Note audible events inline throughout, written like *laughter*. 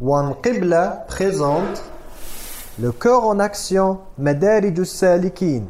One Qibla présente le cœur en action Madarij salikin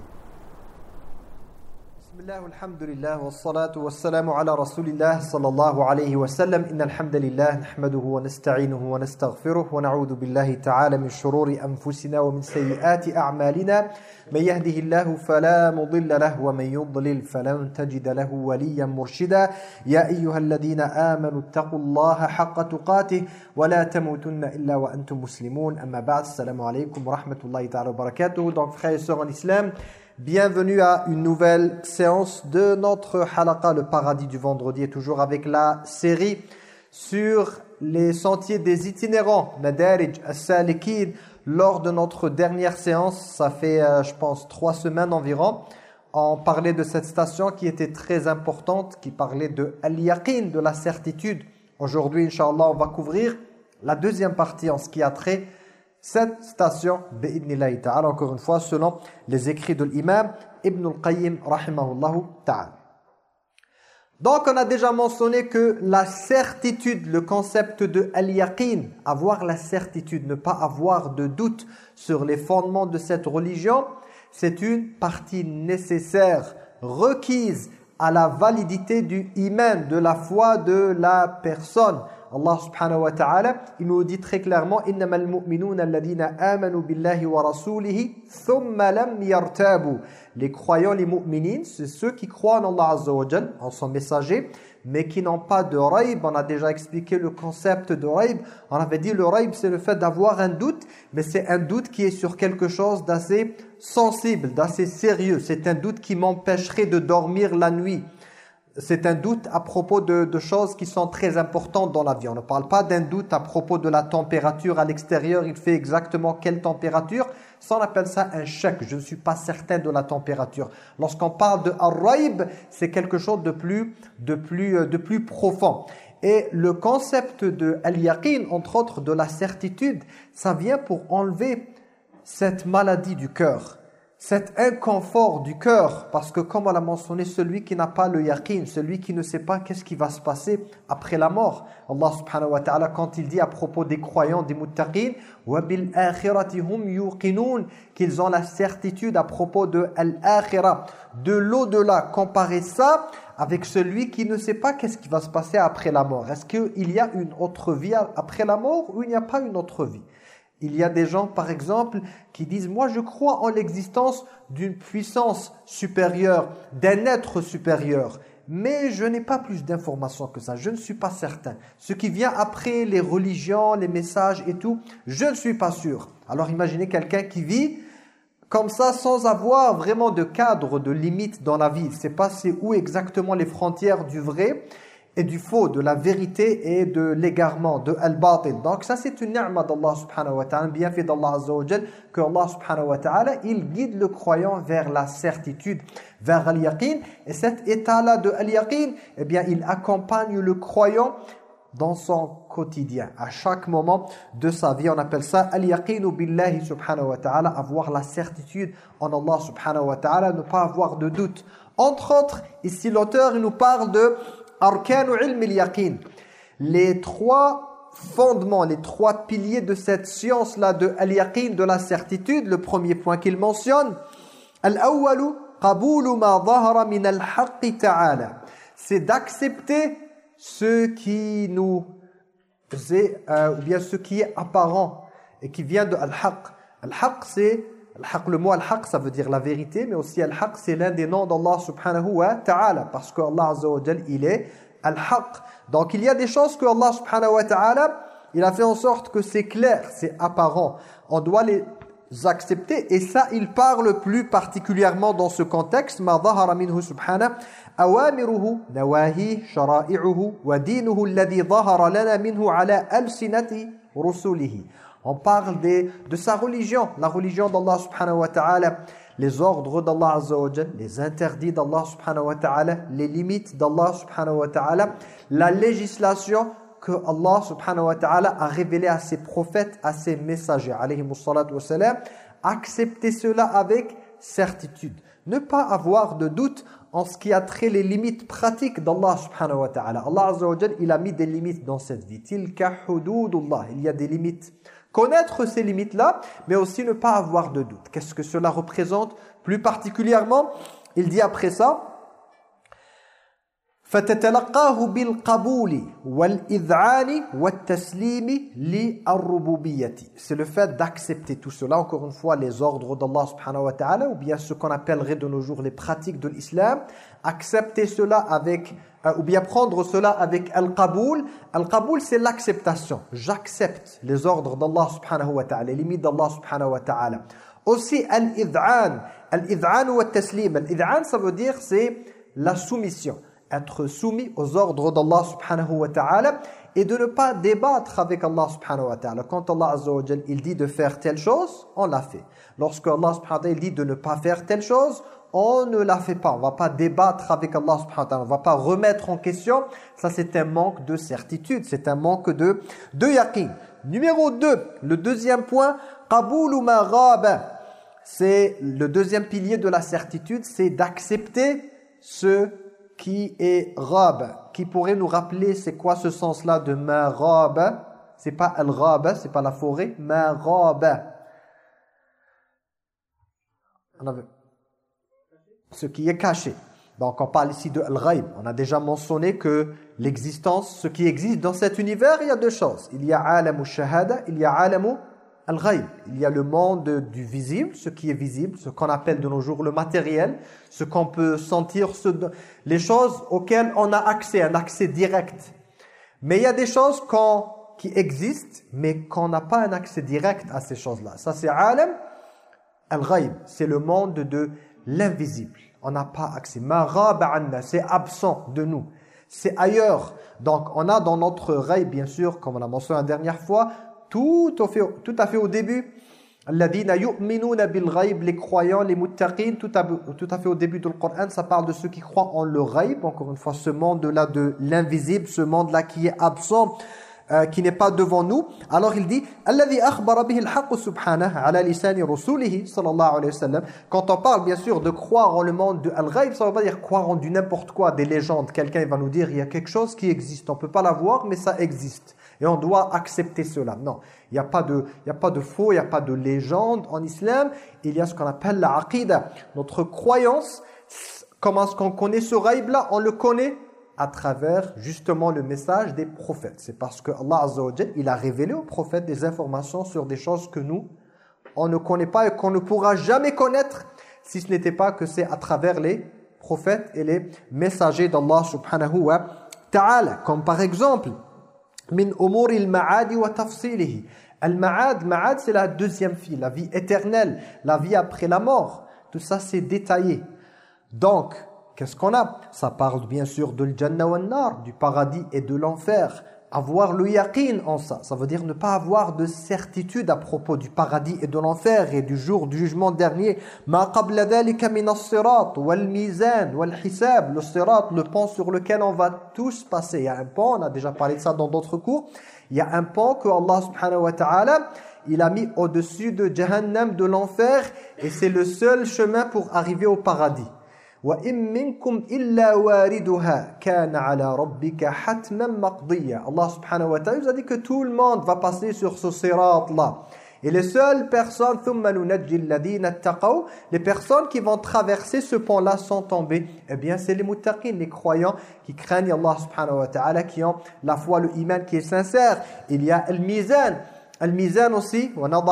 الله والحمد لله والصلاة والسلام على رسول الله صلى الله عليه وسلم. إن الحمد لله نحمده ونستعينه ونستغفره ونعوذ بالله تعالى من شرور أنفسنا ومن سيئات أعمالنا. من يهده الله فلا مضل له ومن يضلل فلن تجد له وليا مرشدا. يا أيها الذين آمنوا اتقوا الله حق تقاته ولا تموتن إلا وأنتم مسلمون. أما بعد السلام عليكم ورحمة الله تعالى وبركاته. Donc frères et islam Bienvenue à une nouvelle séance de notre halaqa, le paradis du vendredi, et toujours avec la série sur les sentiers des itinérants, Nadarij as-Salikin. Lors de notre dernière séance, ça fait, euh, je pense, trois semaines environ, on parlait de cette station qui était très importante, qui parlait de al-yaqin, de la certitude. Aujourd'hui, Inch'Allah, on va couvrir la deuxième partie en ce qui a trait cette station, ta'ala, encore une fois, selon les écrits de l'imam Ibn al-Qayyim. Donc, on a déjà mentionné que la certitude, le concept de al-yaqin, avoir la certitude, ne pas avoir de doute sur les fondements de cette religion, c'est une partie nécessaire, requise à la validité du iman, de la foi de la personne. Allah subhanahu wa ta'ala, il nous dit très clairement. Les croyants les mu'minines, c'est ceux qui croient en Allah azza wa en son messager, mais qui n'ont pas de raib. On a déjà expliqué le concept de raib. On avait dit le raib, c'est le fait d'avoir un doute, mais c'est un doute qui est sur quelque chose d'assez sensible, d'assez sérieux. C'est un doute qui m'empêcherait de dormir la nuit c'est un doute à propos de, choses qui sont très importantes dans la vie. On ne parle pas d'un doute à propos de la température à l'extérieur, il fait exactement quelle température? Ça, on appelle ça un chèque. Je ne suis pas certain de la température. Lorsqu'on parle de ar c'est quelque chose de plus, de, plus, de plus profond. Et le concept de al-yaqin, entre autres de la certitude, ça vient pour enlever cette maladie du cœur cet inconfort du cœur, parce que comme on l'a mentionné, celui qui n'a pas le yaqin, celui qui ne sait pas qu'est-ce qui va se passer après la mort. Allah subhanahu wa ta'ala, quand il dit à propos des croyants, des muttaqin, qu'ils ont la certitude à propos de l'akhirah, de l'au-delà. Comparer ça avec celui qui ne sait pas qu'est-ce qui va se passer après la mort. Est-ce qu'il y a une autre vie après la mort ou il n'y a pas une autre vie? Il y a des gens, par exemple, qui disent « Moi, je crois en l'existence d'une puissance supérieure, d'un être supérieur. Mais je n'ai pas plus d'informations que ça. Je ne suis pas certain. Ce qui vient après, les religions, les messages et tout, je ne suis pas sûr. » Alors imaginez quelqu'un qui vit comme ça sans avoir vraiment de cadre, de limite dans la vie. Il ne pas c'est où exactement les frontières du vrai et du faux, de la vérité et de l'égarement, de al-batil. Donc ça c'est une ni'ma d'Allah subhanahu wa ta'ala, bienfait d'Allah azza wa que Allah subhanahu wa ta'ala, il guide le croyant vers la certitude, vers al-yaqin. Et cet état-là de al-yaqin, eh bien il accompagne le croyant dans son quotidien, à chaque moment de sa vie. On appelle ça al-yaqinu billahi subhanahu wa ta'ala, avoir la certitude en Allah subhanahu wa ta'ala, ne pas avoir de doute. Entre autres, ici l'auteur il nous parle de arkanu ilm al-yaqin. Les trois fondements, les trois piliers de cette science-là de al-yaqin, de la certitude, le premier point qu'il mentionne, al-awwalu qabulu ma dhahara min al-haqq ta'ala. C'est d'accepter ce qui nous est, euh, ou bien ce qui est apparent et qui vient de al-haqq. Al-haqq c'est le mot al-haq, ça veut dire la vérité, mais aussi al-haq, c'est l'un des noms d'Allah subhanahu wa ta'ala, parce que Allah azza il est al-haq. Donc il y a des choses que Allah subhanahu wa ta'ala, il a fait en sorte que c'est clair, c'est apparent. On doit les accepter, et ça, il parle plus particulièrement dans ce contexte, ma dhahara minhu subhanahu awamiruhu nawahi shara'i'uhu wa dinuhu alladhi dhahara lana minhu ala alsinati on parle de sa religion, la religion d'Allah subhanahu wa ta'ala, les ordres d'Allah azza wa les interdits d'Allah subhanahu wa ta'ala, les limites d'Allah subhanahu wa ta'ala, la législation que Allah subhanahu wa ta'ala a révélée à ses prophètes, à ses messagers, alayhi wa salam, cela avec certitude. Ne pas avoir de doute en ce qui a trait les limites pratiques d'Allah subhanahu wa ta'ala. Allah azza wa il a mis des limites dans cette vie. Tilka hududullah. Il y a des limites Connaître ces limites-là, mais aussi ne pas avoir de doute. Qu'est-ce que cela représente plus particulièrement Il dit après ça, فتتلقاه بالقبول والإذعان والتسليم للربوبية c'est le fait d'accepter tout cela encore une fois les ordres d'Allah subhanahu wa ta'ala ou bien ce qu'on appellerait de nos jours les pratiques de l'islam accepter cela avec euh, ou bien prendre cela avec al-qaboul. Al-qaboul c'est l'acceptation. J'accepte les ordres d'Allah subhanahu wa ta'ala les limites d'Allah subhanahu wa ta'ala. Aussi al-id'an. Al-id'an wa taslim al-id'an ça veut dire c'est la soumission. Être soumis aux ordres d'Allah subhanahu wa ta'ala et de ne pas débattre avec Allah subhanahu wa ta'ala. Quand Allah azza wa il dit de faire telle chose, on l'a fait. Lorsque Allah subhanahu wa ta'ala dit de ne pas faire telle chose, on ne la fait pas. On va pas débattre avec Allah subhanahu wa ta'ala. On va pas remettre en question. Ça, c'est un manque de certitude. C'est un manque de, de yaqin. Numéro 2, le deuxième point, qaboul ma C'est le deuxième pilier de la certitude, c'est d'accepter ce qui est rab, qui pourrait nous rappeler c'est quoi ce sens-là de ma rab C'est pas al-rab, c'est pas la forêt, ma rab. Ce qui est caché. Donc on parle ici de al-ghaib. On a déjà mentionné que l'existence, ce qui existe dans cet univers, il y a deux choses. Il y a alamu shahada, il y a alamu il y a le monde du visible, ce qui est visible, ce qu'on appelle de nos jours le matériel, ce qu'on peut sentir, les choses auxquelles on a accès, un accès direct. Mais il y a des choses qui existent, mais qu'on n'a pas un accès direct à ces choses-là. Ça c'est alam al-ghaib, c'est le monde de l'invisible. On n'a pas accès. c'est absent de nous. C'est ailleurs. Donc on a dans notre rêve, bien sûr, comme on a mentionné la dernière fois, tout, tout à fait au début les croyants, les muttaqin, tout à, tout à fait au début du Coran, ça parle de ceux qui croient en le ghaib, encore une fois, ce monde-là de l'invisible, ce monde-là qui est absent, euh, qui n'est pas devant nous. Alors il dit, Quand on parle bien sûr de croire en le monde de al-ghaib, ça veut pas dire croire en du n'importe quoi, des légendes. Quelqu'un va nous dire, il y a quelque chose qui existe, on peut pas la voir, mais ça existe. Et on doit accepter cela. Non, il n'y a, pas de, il y a pas de faux, il n'y a pas de légende en islam. Il y a ce qu'on appelle la aqidah. Notre croyance, comment est-ce qu'on connaît ce rêve-là On le connaît à travers justement le message des prophètes. C'est parce que Allah Azza wa il a révélé aux prophètes des informations sur des choses que nous, on ne connaît pas et qu'on ne pourra jamais connaître si ce n'était pas que c'est à travers les prophètes et les messagers d'Allah subhanahu wa ta'ala. Comme par exemple, min umur al-ma'ad wa tafsilihi. Al-ma'ad, ma'ad c'est la deuxième vie, la vie éternelle, la vie après la mort. Tout ça c'est détaillé. Donc, qu'est-ce qu'on a? Ça parle bien sûr de l'jannah du paradis et de l'enfer avoir le yaqin en ça. Ça veut dire ne pas avoir de certitude à propos du paradis et de l'enfer et du jour du jugement dernier. Ma qabla dhalika min as-sirat wal mizan wal hisab, le sirat, le pont sur lequel on va tous passer. Il y a un pont, on a déjà parlé de ça dans d'autres cours. Il y a un pont que Allah subhanahu wa ta'ala il a mis au-dessus de Jahannam, de l'enfer, et c'est le seul chemin pour arriver au paradis. وَإِن مِّنكُمْ إِلَّا وَارِدُهَا كَانَ عَلَى رَبِّكَ حَتْمًا مَقْضِيًّا Allah subhanahu wa ta'ala nous a dit que tout le monde va passer sur ce sirat-là. Et les seules personnes, ثُمَّ نُنَجِّ الَّذِينَ اتَّقَوْا Les personnes qui vont traverser ce pont-là sans tomber, eh bien c'est les muttaqin, les croyants qui craignent Allah subhanahu wa ta'ala, qui ont la foi, le iman qui est sincère. Il y a le mizan, Al-Mizan aussi, Allah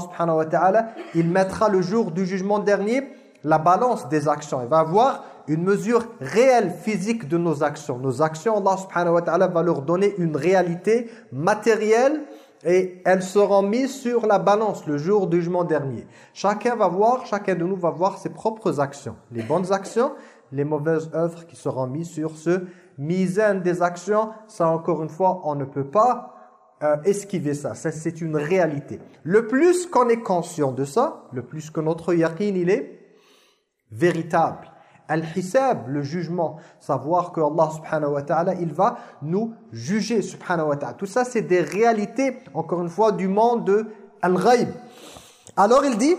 subhanahu wa ta'ala, il mettra le jour du jugement dernier la balance des actions. Il va avoir une mesure réelle, physique de nos actions. Nos actions, Allah subhanahu wa ta'ala va leur donner une réalité matérielle et elles seront mises sur la balance le jour du jugement dernier. Chacun va voir, chacun de nous va voir ses propres actions. Les bonnes actions, les mauvaises œuvres qui seront mises sur ce Misène des actions, ça encore une fois, on ne peut pas euh, esquiver ça. ça c'est une réalité. Le plus qu'on est conscient de ça, le plus que notre yaqin, il est véritable. Al-hisab, le jugement, savoir que Allah subhanahu wa ta'ala, il va nous juger subhanahu wa ta'ala. Tout ça, c'est des réalités, encore une fois, du monde de Al-Ghaib. Alors il dit,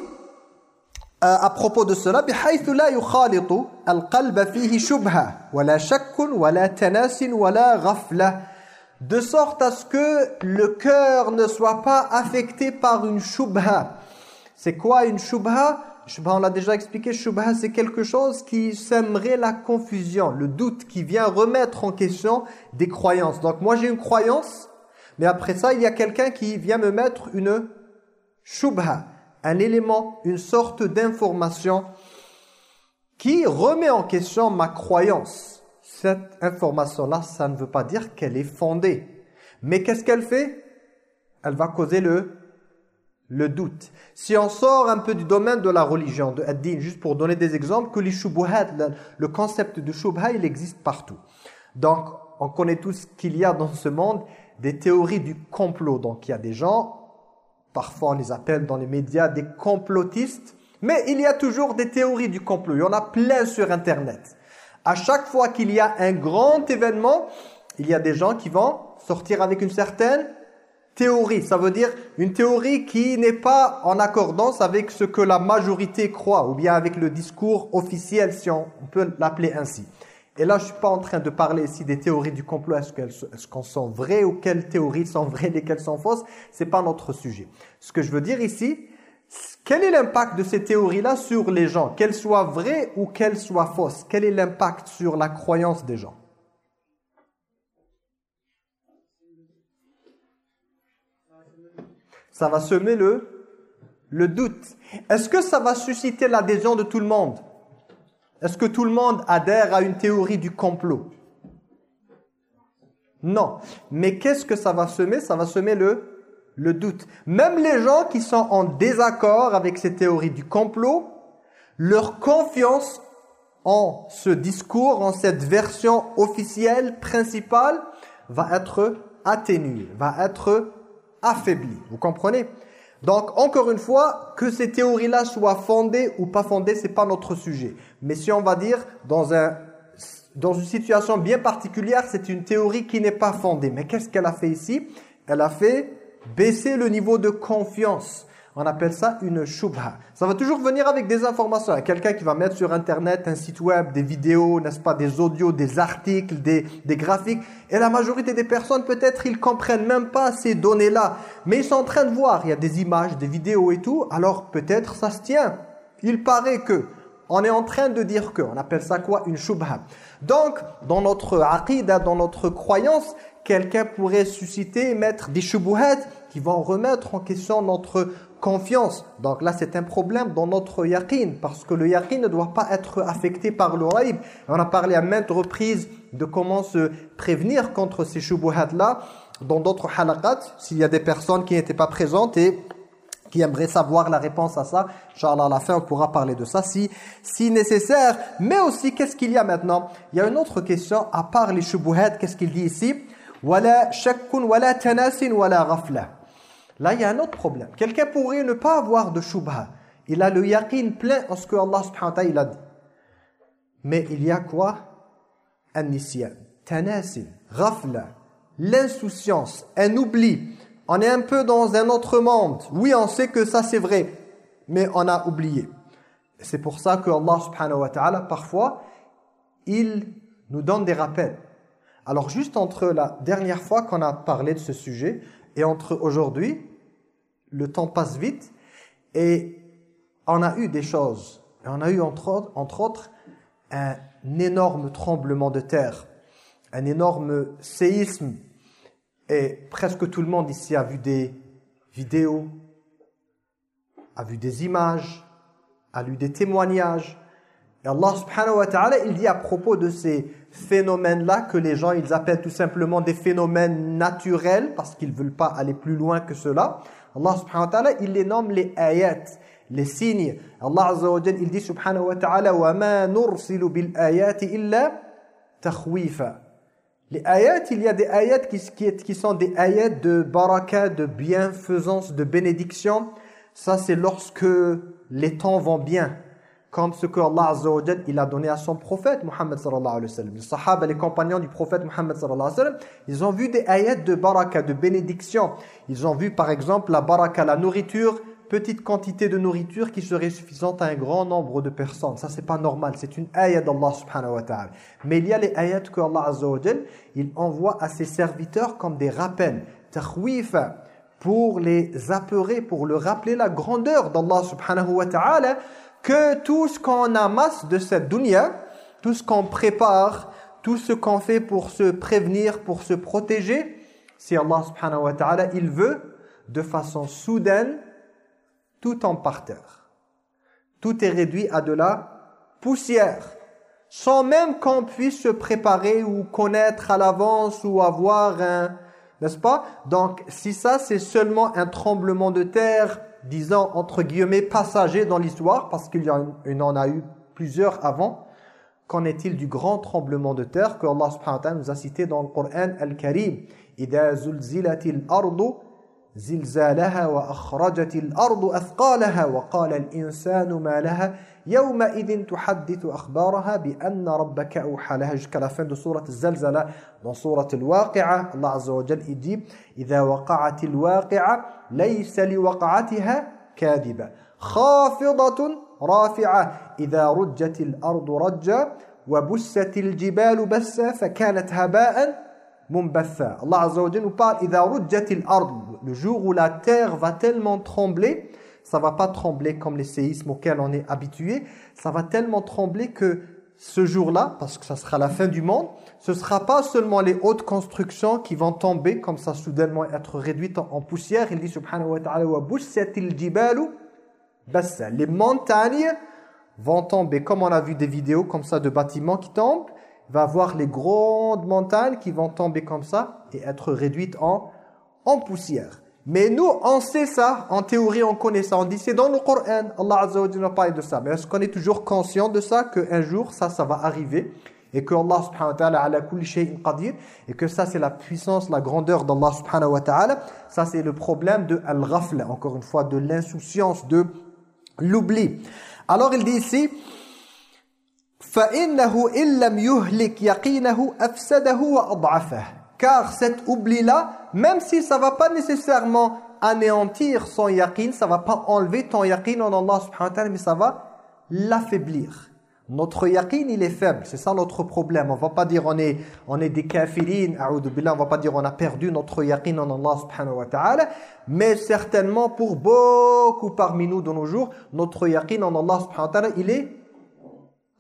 à propos de cela بحيث لا يخالط القلب فيه شبهة ولا شك ولا تناس ولا غفلة de sorte à ce que le cœur ne soit pas affecté par une shubha. C'est quoi une shubha on l'a déjà expliqué, shubha c'est quelque chose qui sèmerait la confusion, le doute qui vient remettre en question des croyances. Donc moi j'ai une croyance, mais après ça il y a quelqu'un qui vient me mettre une shubha, un élément, une sorte d'information qui remet en question ma croyance cette information-là, ça ne veut pas dire qu'elle est fondée. Mais qu'est-ce qu'elle fait? Elle va causer le, le doute. Si on sort un peu du domaine de la religion, de ad juste pour donner des exemples, que les shubuhat, le concept de shubha, il existe partout. Donc, on connaît tous qu'il y a dans ce monde des théories du complot. Donc, il y a des gens, parfois on les appelle dans les médias des complotistes, mais il y a toujours des théories du complot. Il y en a plein sur Internet. À chaque fois qu'il y a un grand événement, il y a des gens qui vont sortir avec une certaine théorie. Ça veut dire une théorie qui n'est pas en accordance avec ce que la majorité croit, ou bien avec le discours officiel, si on peut l'appeler ainsi. Et là, je ne suis pas en train de parler ici des théories du complot, est-ce qu'elles sont vraies ou quelles théories sont vraies, lesquelles sont fausses. Ce n'est pas notre sujet. Ce que je veux dire ici, quel est l'impact de ces théories-là sur les gens Qu'elles soient vraies ou qu'elles soient fausses? Quel est l'impact sur la croyance des gens? Ça va semer le, le doute. Est-ce que ça va susciter l'adhésion de tout le monde? Est-ce que tout le monde adhère à une théorie du complot? Non. Mais qu'est-ce que ça va semer? Ça va semer le doute. Même les gens qui sont en désaccord avec ces théories du complot, leur confiance en ce discours, en cette version officielle, principale, va être atténuée, va être affaiblie. Vous comprenez? Donc, encore une fois, que ces théories-là soient fondées ou pas fondées, c'est pas notre sujet. Mais si on va dire, dans, un, dans une situation bien particulière, c'est une théorie qui n'est pas fondée. Mais qu'est-ce qu'elle a fait ici? Elle a fait baisser le niveau de confiance. On appelle ça une shubha. Ça va toujours venir avec des informations. Quelqu'un qui va mettre sur Internet un site web, des vidéos, n'est-ce pas, des audios, des articles, des, des graphiques. Et la majorité des personnes, peut-être, ils comprennent même pas ces données-là. Mais ils sont en train de voir. Il y a des images, des vidéos et tout. Alors peut-être ça se tient. Il paraît que. On est en train de dire que. On appelle ça quoi? Une shubha. Donc, dans notre aqidah, dans notre croyance, quelqu'un pourrait susciter et mettre des shubuhat qui vont remettre en question notre confiance. Donc là, c'est un problème dans notre yaqin, parce que le yaqin ne doit pas être affecté par le raïb. On a parlé à maintes reprises de comment se prévenir contre ces shubuhat-là dans d'autres halaqat, s'il y a des personnes qui n'étaient pas présentes et qui aimeraient savoir la réponse à ça, Inch'Allah, à la fin, on pourra parler de ça si, si nécessaire. Mais aussi, qu'est-ce qu'il y a maintenant? Il y a une autre question, à part les shubuhat, qu'est-ce qu'il dit ici? Là, il y a un autre problème. Quelqu'un pourrait ne pas avoir de shubha. Il a le yaqin plein en ce que Allah subhanahu wa ta'ala a dit. Mais il y a quoi? Un nisyan, tanasin, ghafla, l'insouciance, un oubli. On est un peu dans un autre monde. Oui, on sait que ça c'est vrai, mais on a oublié. C'est pour ça que Allah subhanahu wa parfois, il nous donne des rappels. Alors juste entre la dernière fois qu'on a parlé de ce sujet et entre aujourd'hui, le temps passe vite et on a eu des choses. On a eu entre autres, entre autres un énorme tremblement de terre, un énorme séisme. Et presque tout le monde ici a vu des vidéos, a vu des images, a lu des témoignages. Et Allah subhanahu wa ta'ala, il dit à propos de ces phénomènes-là que les gens ils appellent tout simplement des phénomènes naturels parce qu'ils ne veulent pas aller plus loin que cela. Allah subhanahu wa ta'ala, il les nomme les ayats, les signes. Allah azza wa il dit subhanahu wa ta'ala wa ma nursilu bil ayati illa. Les ayats, il y a des ayats qui, qui sont des ayats de baraka, de bienfaisance, de bénédiction. Ça, c'est lorsque les temps vont bien, comme ce que Allah Azza il a donné à son prophète Muhammad sallallahu alayhi wa sallam. Les sahaba, les compagnons du prophète Muhammad sallallahu alayhi wa ils ont vu des ayats de baraka, de bénédiction. Ils ont vu par exemple la baraka, la nourriture petite quantité de nourriture qui serait suffisante à un grand nombre de personnes. Ça, c'est pas normal. C'est une ayat d'Allah subhanahu wa ta'ala. Mais il y a les ayats que Allah azza il envoie à ses serviteurs comme des rappels. Tahwifa, pour les apeurer, pour leur rappeler la grandeur d'Allah subhanahu wa ta'ala, que tout ce qu'on amasse de cette dunya, tout ce qu'on prépare, tout ce qu'on fait pour se prévenir, pour se protéger, si Allah subhanahu wa ta'ala, il veut, de façon soudaine, tout en parterre. Tout est réduit à de la poussière, sans même qu'on puisse se préparer ou connaître à l'avance ou avoir un... N'est-ce pas? Donc, si ça, c'est seulement un tremblement de terre, disons, entre guillemets, passager dans l'histoire, parce qu'il y en a eu plusieurs avant, qu'en est-il du grand tremblement de terre que Allah subhanahu wa ta'ala nous a cité dans le Coran Al-Karim إِذَا زُلْزِلَتِ الْأَرْضُ زلزالها وأخرجت الأرض أثقالها وقال الإنسان ما لها يومئذ تحدث أخبارها بأن ربك أوحى لها. jusqu'à la سورة الزلزلة. dans سورة الواقعة. الله عز وجل dit إذا وقعت الواقعة ليس لوقعتها كاذبة. خافضة رافعة. إذا رجت الأرض رجا وبست الجبال بسا فكانت هباء منبثا. Allah Azza wa nous إذا رجت الأرض le jour où la terre va tellement trembler, ça va pas trembler comme les séismes auxquels on est habitué, ça va tellement trembler que ce jour-là, parce que ça sera la fin du monde, ce sera pas seulement les hautes constructions qui vont tomber comme ça soudainement être réduites en, poussière. Il dit subhanahu wa ta'ala wa jibalu. Les montagnes vont tomber comme on a vu des vidéos comme ça de bâtiments qui tombent, il va voir les grandes montagnes qui vont tomber comme ça et être réduites en en poussière. Mais nous, on sait ça, en théorie, on connaît ça. On dit, c'est dans le Coran, Allah Azza wa Jalla parle de ça. Mais est-ce qu'on est toujours conscient de ça, qu'un jour, ça, ça va arriver et que Allah subhanahu wa ta'ala ala kulli shay'in qadir et que ça c'est la puissance, la grandeur d'Allah subhanahu wa ta'ala ça c'est le problème de al-ghafla encore une fois de l'insouciance de l'oubli alors il dit ici فَإِنَّهُ إِلَّمْ يُهْلِكْ يَقِينَهُ أَفْسَدَهُ وَأَضْعَفَهُ car cet oubli-là, même si ça va pas nécessairement anéantir son yaqin, ça va pas enlever ton yaqin en Allah subhanahu wa ta'ala, mais ça va l'affaiblir. Notre yaqin, il est faible. C'est ça notre problème. On va pas dire on est, on est des kafirines, on ne va pas dire on a perdu notre yaqin en Allah subhanahu wa ta'ala. Mais certainement pour beaucoup parmi nous de nos jours, notre yaqin en Allah subhanahu wa ta'ala, il est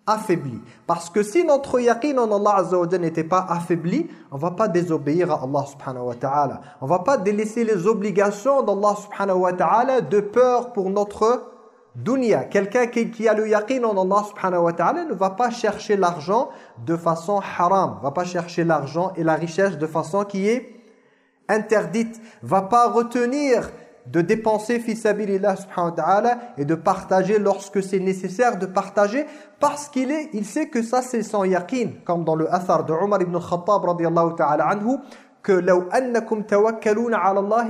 affaibli. Parce que si notre yaqin en Allah Azza n'était pas affaibli, on va pas désobéir à Allah subhanahu wa ta'ala. On va pas délaisser les obligations d'Allah subhanahu wa ta'ala de peur pour notre dunya. Quelqu'un qui, a le yaqin en Allah subhanahu wa ta'ala ne va pas chercher l'argent de façon haram. va pas chercher l'argent et la richesse de façon qui est interdite. va pas retenir de dépenser fi sabilillah subhanahu wa ta'ala et de partager lorsque c'est nécessaire de partager parce qu'il est il sait que ça c'est son yaqin comme dans le athar de Omar ibn Khattab radiyallahu ta'ala anhu que law annakum tawakkaluna 'ala Allah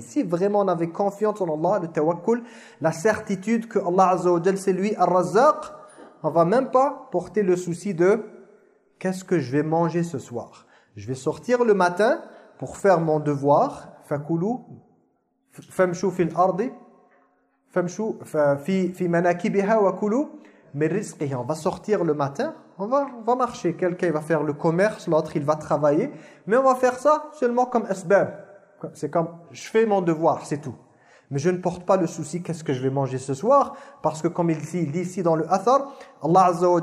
si vraiment on avait confiance en Allah le tawakkul la certitude que Allah azza c'est lui ar-razzaq on va même pas porter le souci de qu'est-ce que je vais manger ce soir. Je vais sortir le matin pour faire mon devoir fakulu famshu fil ardi famshu fi fi manakibiha wa kulu on va sortir le matin. On va marcher. Quelqu'un va faire le commerce l'autre il va travailler. Mais on va faire ça seulement comme asbab. C'est comme je fais mon devoir c'est tout. Mais je ne porte pas le souci qu'est-ce que je vais manger ce soir? Parce que comme il dit, dit ici dans le athar Allah azza wa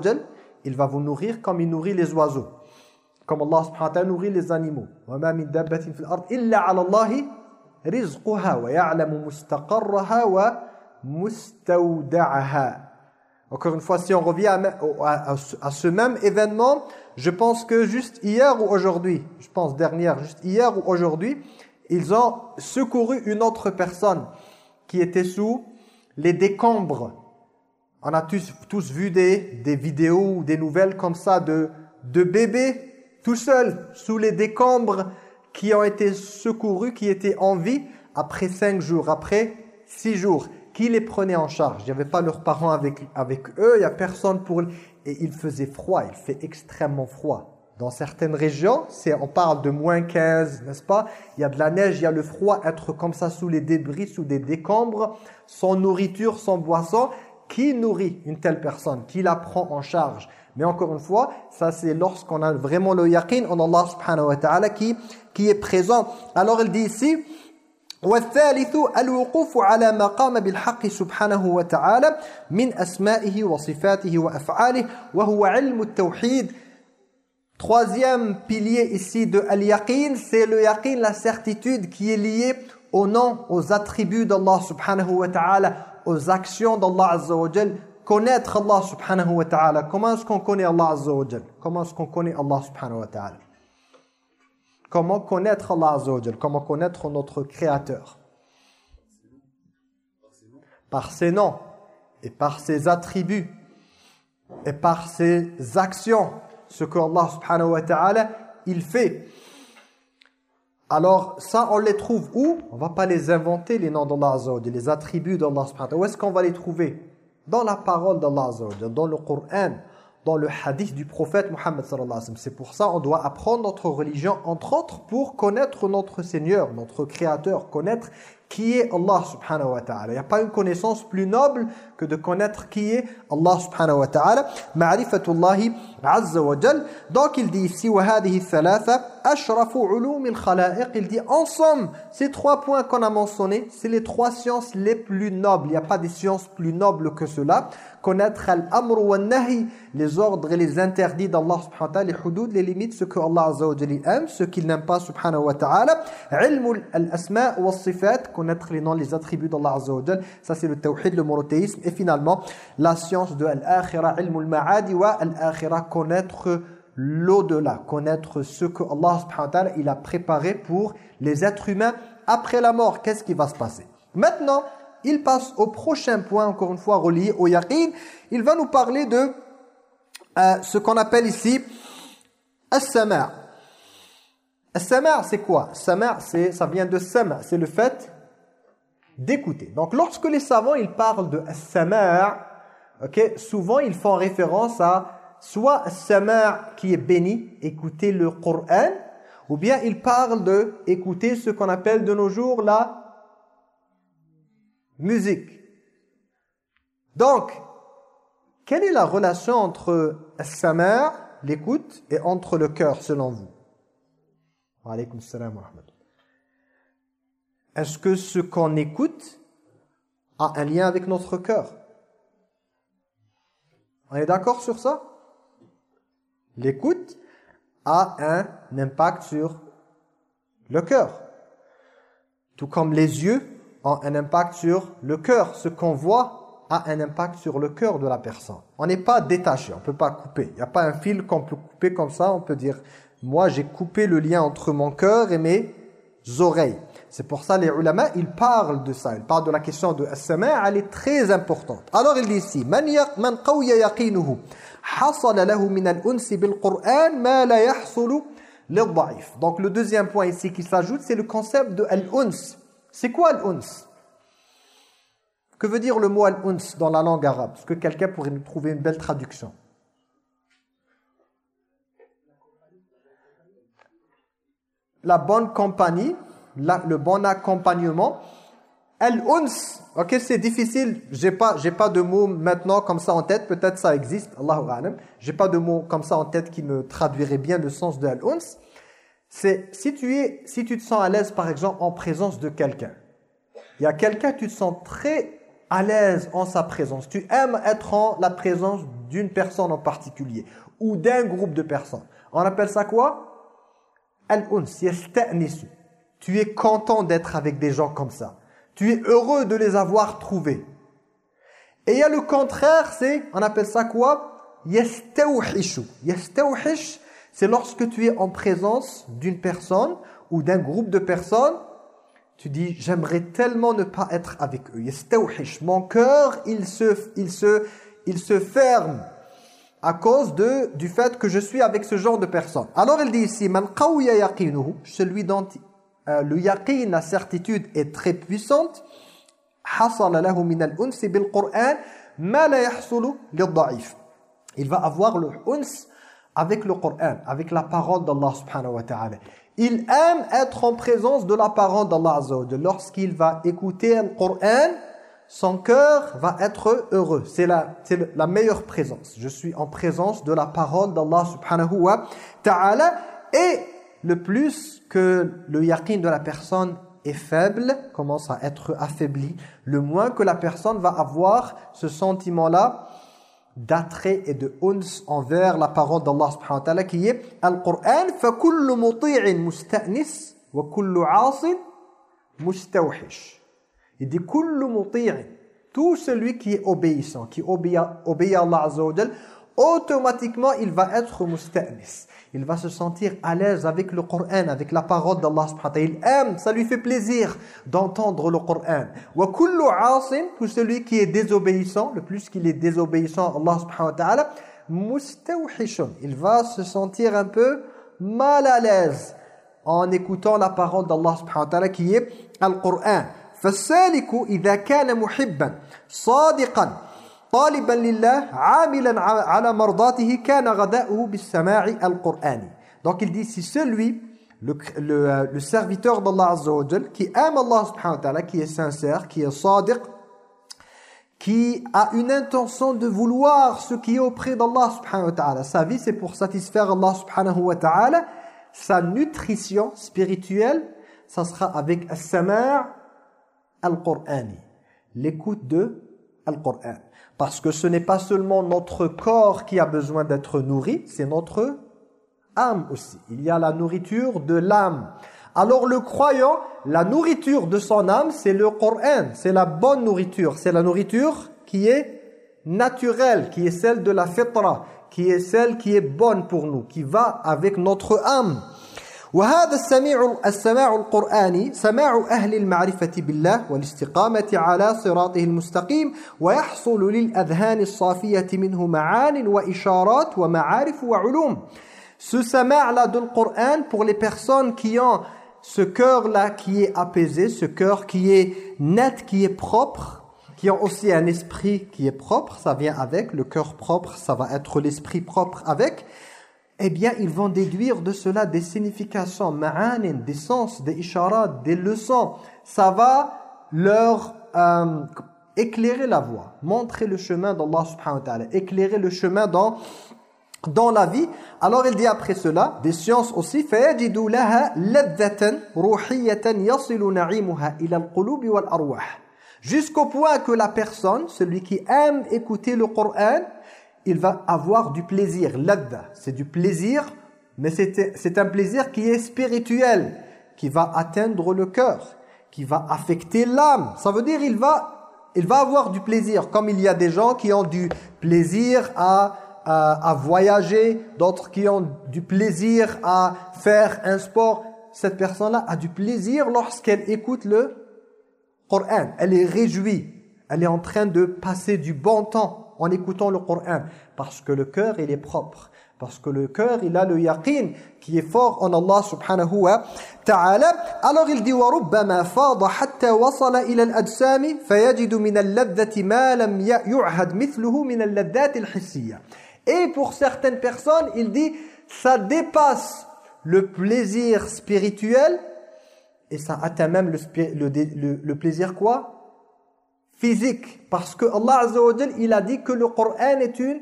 il va vous nourrir comme il nourrit les oiseaux. Comme Allah subhanahu wa ta'ala nourrit les animaux rizquha wa mustaqarraha. Encore une fois, si on revient à, ce même événement, je pense que juste hier ou aujourd'hui, je pense dernière, juste hier ou aujourd'hui, ils ont secouru une autre personne qui était sous les décombres. On a tous, tous vu des, des vidéos ou des nouvelles comme ça de, de bébés tout seuls sous les décombres qui ont été secourus, qui étaient en vie après cinq jours, après six jours. Qui les prenait en charge? Il n'y avait pas leurs parents avec, avec eux, il n'y a personne pour... Et il faisait froid, il fait extrêmement froid. Dans certaines régions, on parle de moins 15, n'est-ce pas? Il y a de la neige, il y a le froid, être comme ça sous les débris, sous des décombres, sans nourriture, sans boisson. Qui nourrit une telle personne? Qui la prend en charge? Mais encore une fois, ça c'est lorsqu'on a vraiment le yaqin en Allah subhanahu wa ta'ala qui, qui est présent. Alors il dit ici... والثالث الوقوف على مقام بالحق سبحانه وتعالى من أسمائه وصفاته وأفعاله وهو علم التوحيد Troisième pilier ici de al-yaqin, c'est le yaqin, la certitude qui est liée au nom, aux attributs d'Allah subhanahu wa ta'ala, aux actions d'Allah azza wa jal. Connaître Allah subhanahu wa ta'ala. Comment est-ce qu'on connaît Allah wa Comment est-ce qu'on connaît Allah subhanahu wa ta'ala? Comment connaître Allah wa Comment connaître notre Créateur? Par ses noms et par ses attributs et par ses actions ce que Allah subhanahu wa ta'ala il fait. Alors ça on les trouve où? On va pas les inventer les noms d'Allah Azza les attributs d'Allah subhanahu wa ta'ala. Où est-ce qu'on va les trouver? Dans la parole d'Allah dans le Coran, dans le hadith du prophète sallam. C'est pour ça on doit apprendre notre religion entre autres pour connaître notre Seigneur, notre Créateur, connaître qui est Allah subhanahu wa ta'ala. Il n'y a pas une connaissance plus noble que de connaître qui est Allah subhanahu wa ta'ala. Ma'rifatullahi azza wa jal. Donc il dit ici, وَهَذِهِ الثَّلَاثَ أَشْرَفُ عُلُومِ الْخَلَائِقِ Il dit, en somme, ces trois points qu'on a mentionnés, c'est les trois sciences les plus nobles. Il n'y a pas de sciences plus nobles que cela connaître al-amr wa nahi les ordres et les interdits d'Allah subhanahu wa ta'ala, les hudud, les limites, ce que Allah azza wa aime, ce qu'il n'aime pas subhanahu wa ta'ala. Ilm al-asma wa sifat, connaître les noms, les attributs d'Allah azza wa ça c'est le tawhid, le monothéisme. et finalement, la science de al-akhira, ilm al-ma'adi wa al-akhira, connaître l'au-delà, connaître ce que Allah subhanahu wa ta'ala il a préparé pour les êtres humains après la mort. Qu'est-ce qui va se passer? Maintenant, il passe au prochain point, encore une fois relié au yaqin. Il va nous parler de euh, ce qu'on appelle ici as-sama'. As-sama' c'est quoi? Sama' ça vient de sama', c'est le fait d'écouter. Donc lorsque les savants ils parlent de as-sama', ok, souvent ils font référence à soit as-sama' qui est béni, écouter le Coran, ou bien ils parlent de écouter ce qu'on appelle de nos jours la musique. Donc, quelle est la relation entre sa mère, l'écoute, et entre le cœur, selon vous? Est-ce que ce qu'on écoute a un lien avec notre cœur? On est d'accord sur ça? L'écoute a un impact sur le cœur. Tout comme les yeux ont un impact sur le cœur. Ce qu'on voit a un impact sur le cœur de la personne. On n'est pas détaché, on ne peut pas couper. Il n'y a pas un fil qu'on peut couper comme ça. On peut dire, moi j'ai coupé le lien entre mon cœur et mes oreilles. C'est pour ça les ulama, ils parlent de ça. Ils parlent de la question de as elle est très importante. Alors il dit ici, man man yaqinuhu hasala lahu min al-uns bil-Qur'an ma la yahsulu Donc le deuxième point ici qui s'ajoute, c'est le concept de al-uns. C'est quoi al-uns? Que veut dire le mot al-uns dans la langue arabe? Est-ce que quelqu'un pourrait nous trouver une belle traduction? La bonne compagnie, le bon accompagnement. Al-uns, ok, c'est difficile. J'ai pas, pas de mots maintenant comme ça en tête. Peut-être ça existe, Allahu a'lam. J'ai pas de mots comme ça en tête qui me traduirait bien le sens de al-uns c'est si tu es si tu te sens à l'aise par exemple en présence de quelqu'un. Il y a quelqu'un tu te sens très à l'aise en sa présence. Tu aimes être en la présence d'une personne en particulier ou d'un groupe de personnes. On appelle ça quoi? Al-uns Tu es content d'être avec des gens comme ça. Tu es heureux de les avoir trouvés. Et il y a le contraire, c'est on appelle ça quoi? Yastawhishu. Yastawhish c'est lorsque tu es en présence d'une personne ou d'un groupe de personnes, tu dis j'aimerais tellement ne pas être avec eux. Mon cœur, il se il se il se ferme à cause de du fait que je suis avec ce genre de personnes. Alors il dit ici man celui dont euh, le yaqin la certitude est très puissante, Il va avoir le uns avec le Coran, avec la parole d'Allah subhanahu wa ta'ala. Il aime être en présence de la parole d'Allah Azza Lorsqu'il va écouter le Coran, son cœur va être heureux. C'est la, la meilleure présence. Je suis en présence de la parole d'Allah subhanahu wa ta'ala. Et le plus que le yaqin de la personne est faible, commence à être affaibli, le moins que la personne va avoir ce sentiment-là d'attrait et de uns envers la parole d'Allah subhanahu wa ta'ala qui est Al-Qur'an fa kullu muti'in musta'nis wa kullu. Il dit kullu muti'in tout celui qui est obéissant, qui obéit, à Allah azza automatiquement il va être musta'nis il va se sentir à l'aise avec le Coran, avec la parole d'Allah subhanahu Il aime, ça lui fait plaisir d'entendre le Coran. Wa kullu asin, tout celui qui est désobéissant, le plus qu'il est désobéissant à Allah subhanahu wa ta'ala, mustawhishun. Il va se sentir un peu mal à l'aise en écoutant la parole d'Allah subhanahu wa ta'ala qui est Al-Qur'an. فالسالك إذا كان محبا صادقا طالبا لله عاملا على مرضاته كان غداؤه بالسماع القرآني donc il dit si celui le, le, le serviteur d'Allah Azza wa Jal qui aime Allah subhanahu wa ta'ala qui est sincère qui est sadiq qui a une intention de vouloir ce qui est auprès d'Allah subhanahu wa ta'ala sa vie c'est pour satisfaire Allah subhanahu wa ta'ala sa nutrition spirituelle ça sera avec as-sama' al-Qur'ani l'écoute de al-Qur'an parce que ce n'est pas seulement notre corps qui a besoin d'être nourri, c'est notre âme aussi. Il y a la nourriture de l'âme. Alors le croyant, la nourriture de son âme, c'est le Coran, c'est la bonne nourriture, c'est la nourriture qui est naturelle, qui est celle de la fitra, qui est celle qui est bonne pour nous, qui va avec notre âme. وهذا السميع السماع القرآني سماع أهل المعرفة بالله والاستقامة على صراطه المستقيم ويحصل للأذهان الصافية منه معان وإشارات ومعارف وعلوم Ce sama'-là de Coran pour les personnes qui ont ce cœur-là qui est apaisé, ce cœur qui est net, qui est propre, qui ont aussi un esprit qui est propre, ça vient avec, le cœur propre, ça va être l'esprit propre avec, eh bien, ils vont déduire de cela des significations, ma'anin, des sens, des isharat, des leçons. Ça va leur euh, éclairer la voie, montrer le chemin d'Allah subhanahu wa ta'ala, éclairer le chemin dans dans la vie. Alors il dit après cela, des sciences aussi, فَيَجِدُ لَهَا لَذَّةً رُوحِيَّةً يَصِلُ نَعِيمُهَا إِلَى الْقُلُوبِ وَالْأَرْوَاحِ Jusqu'au point que la personne, celui qui aime écouter le Coran, il va avoir du plaisir. Ladda, c'est du plaisir, mais c'est un plaisir qui est spirituel, qui va atteindre le cœur, qui va affecter l'âme. Ça veut dire il va, il va avoir du plaisir, comme il y a des gens qui ont du plaisir à, à, voyager, d'autres qui ont du plaisir à faire un sport. Cette personne-là a du plaisir lorsqu'elle écoute le Coran. Elle est réjouie. Elle est en train de passer du bon temps en écoutant le Coran parce que le cœur il est propre parce que le cœur il a le yaqin qui est fort en Allah subhanahu wa ta'ala alors il dit وربما فاض حتى وصل إلى الأجسام فيجد من اللذة ما لم يعهد مثله من اللذات الحسية et pour certaines personnes il dit ça dépasse le plaisir spirituel et ça atteint même le, le, le, le plaisir quoi Physique. Parce que Allah Azza wa il a dit que le Coran est une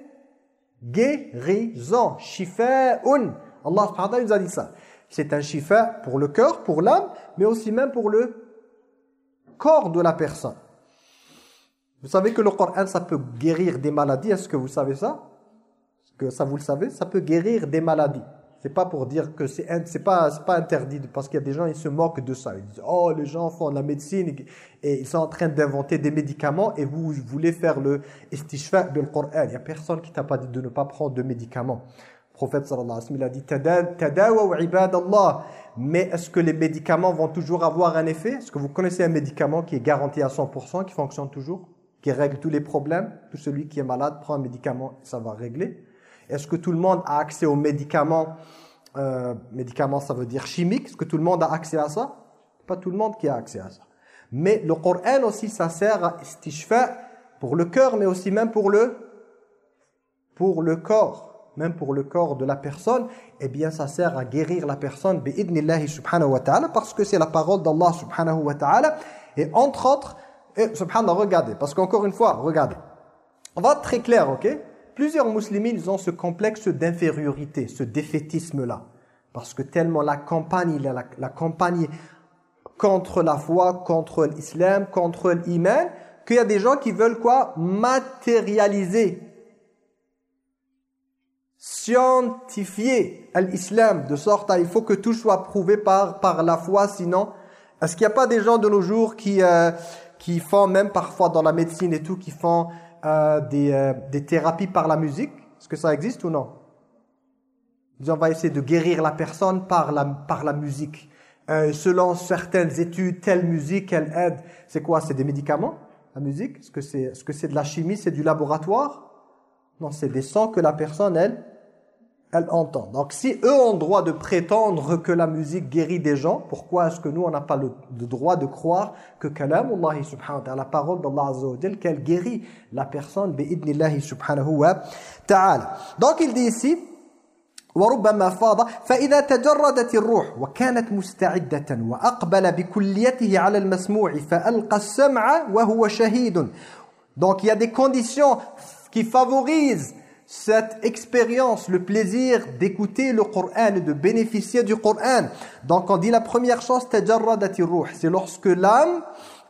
guérison. Shifa'un. Allah ta'ala nous a dit ça. C'est un shifa pour le cœur, pour l'âme, mais aussi même pour le corps de la personne. Vous savez que le Coran, ça peut guérir des maladies. Est-ce que vous savez ça? Est-ce que ça, vous le savez? Ça peut guérir des maladies. C'est pas pour dire que c'est c'est pas pas interdit parce qu'il y a des gens ils se moquent de ça. Ils disent "Oh, les gens font la médecine et ils sont en train d'inventer des médicaments et vous, voulez faire le istishfa bil Coran." Il y a personne qui t'a pas dit de ne pas prendre de médicaments. Le prophète sallallahu alayhi wa sallam a dit "Tadawa ibadallah." Mais est-ce que les médicaments vont toujours avoir un effet? Est-ce que vous connaissez un médicament qui est garanti à 100%, qui fonctionne toujours, qui règle tous les problèmes? Tout celui qui est malade prend un médicament, ça va régler est-ce que tout le monde a accès aux médicaments euh, Médicaments, ça veut dire chimiques? Est-ce que tout le monde a accès à ça? Pas tout le monde qui a accès à ça. Mais le Coran aussi, ça sert à istishfa pour le cœur, mais aussi même pour le, pour le corps. même pour le corps de la personne, eh bien ça sert à guérir la personne bi'idnillahi subhanahu wa ta'ala parce que c'est la parole d'Allah subhanahu wa ta'ala et entre autres et subhanallah regardez parce qu'encore une fois regardez on va être très clair OK? Plusieurs musulmans ils ont ce complexe d'infériorité ce défaitisme là parce que tellement la campagne la, la campagne contre la foi contre l'islam contre l'iman qu'il y a des gens qui veulent quoi? Matérialiser. Scientifier l'islam de sorte à il faut que tout soit prouvé par, par la foi sinon est-ce qu'il n'y a pas des gens de nos jours qui, euh, qui font même parfois dans la médecine et tout qui font euh, des, euh, des thérapies par la musique est-ce que ça existe ou non? On va essayer de guérir la personne par la, par la musique. Selon certaines études telle musique elle aide. C'est quoi? C'est des médicaments la musique? Est-ce que c'est est-ce que c'est de la chimie? C'est du laboratoire? Non c'est des sons que la personne elle elle entend. Donc si eux ont le droit de prétendre que la musique guérit des gens, pourquoi est-ce que nous on n'a pas le, droit de croire que kalam Allah subhanahu wa ta'ala, la parole d'Allah azza wa qu'elle guérit la personne bi'idnillahi subhanahu wa ta'ala. Donc il dit ici وربما فاض فإذا تجردت الروح وكانت مستعدة وأقبل بكليته على المسموع فألقى السمع وهو شهيد Donc il y a des conditions qui favorisent cette expérience, le plaisir d'écouter le Coran et de bénéficier du Coran. Donc on dit la première chose, c'est lorsque l'âme,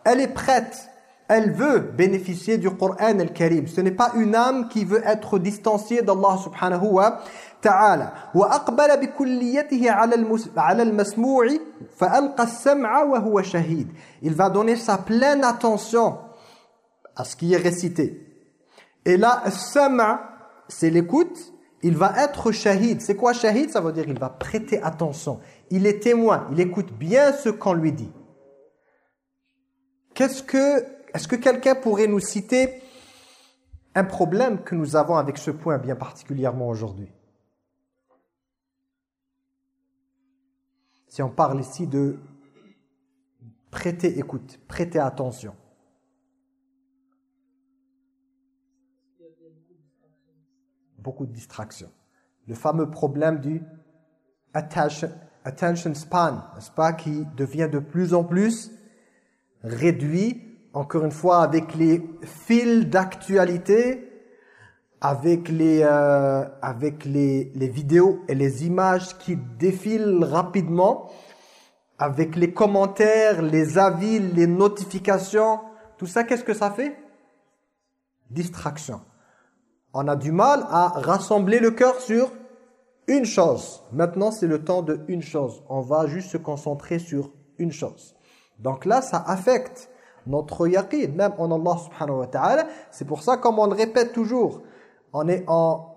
elle est prête, elle veut bénéficier du Coran al-Karim. Ce n'est pas une âme qui veut être distanciée d'Allah subhanahu wa ta'ala. Il va donner sa pleine attention à ce qui est récité. Et là, c'est l'écoute, il va être shahid. C'est quoi shahid? Ça veut dire il va prêter attention. Il est témoin, il écoute bien ce qu'on lui dit. Qu'est-ce que est-ce que quelqu'un pourrait nous citer un problème que nous avons avec ce point bien particulièrement aujourd'hui? Si on parle ici de prêter écoute, prêter attention. Beaucoup de distractions. Le fameux problème du attention, attention span, n'est-ce pas, qui devient de plus en plus réduit, encore une fois, avec les fils d'actualité, avec les euh, avec les, les vidéos et les images qui défilent rapidement, avec les commentaires, les avis, les notifications, tout ça, qu'est-ce que ça fait? Distraction on a du mal à rassembler le cœur sur une chose. Maintenant, c'est le temps de une chose. On va juste se concentrer sur une chose. Donc là, ça affecte notre yaqin, même en Allah subhanahu wa ta'ala. C'est pour ça, comme on le répète toujours, on est en,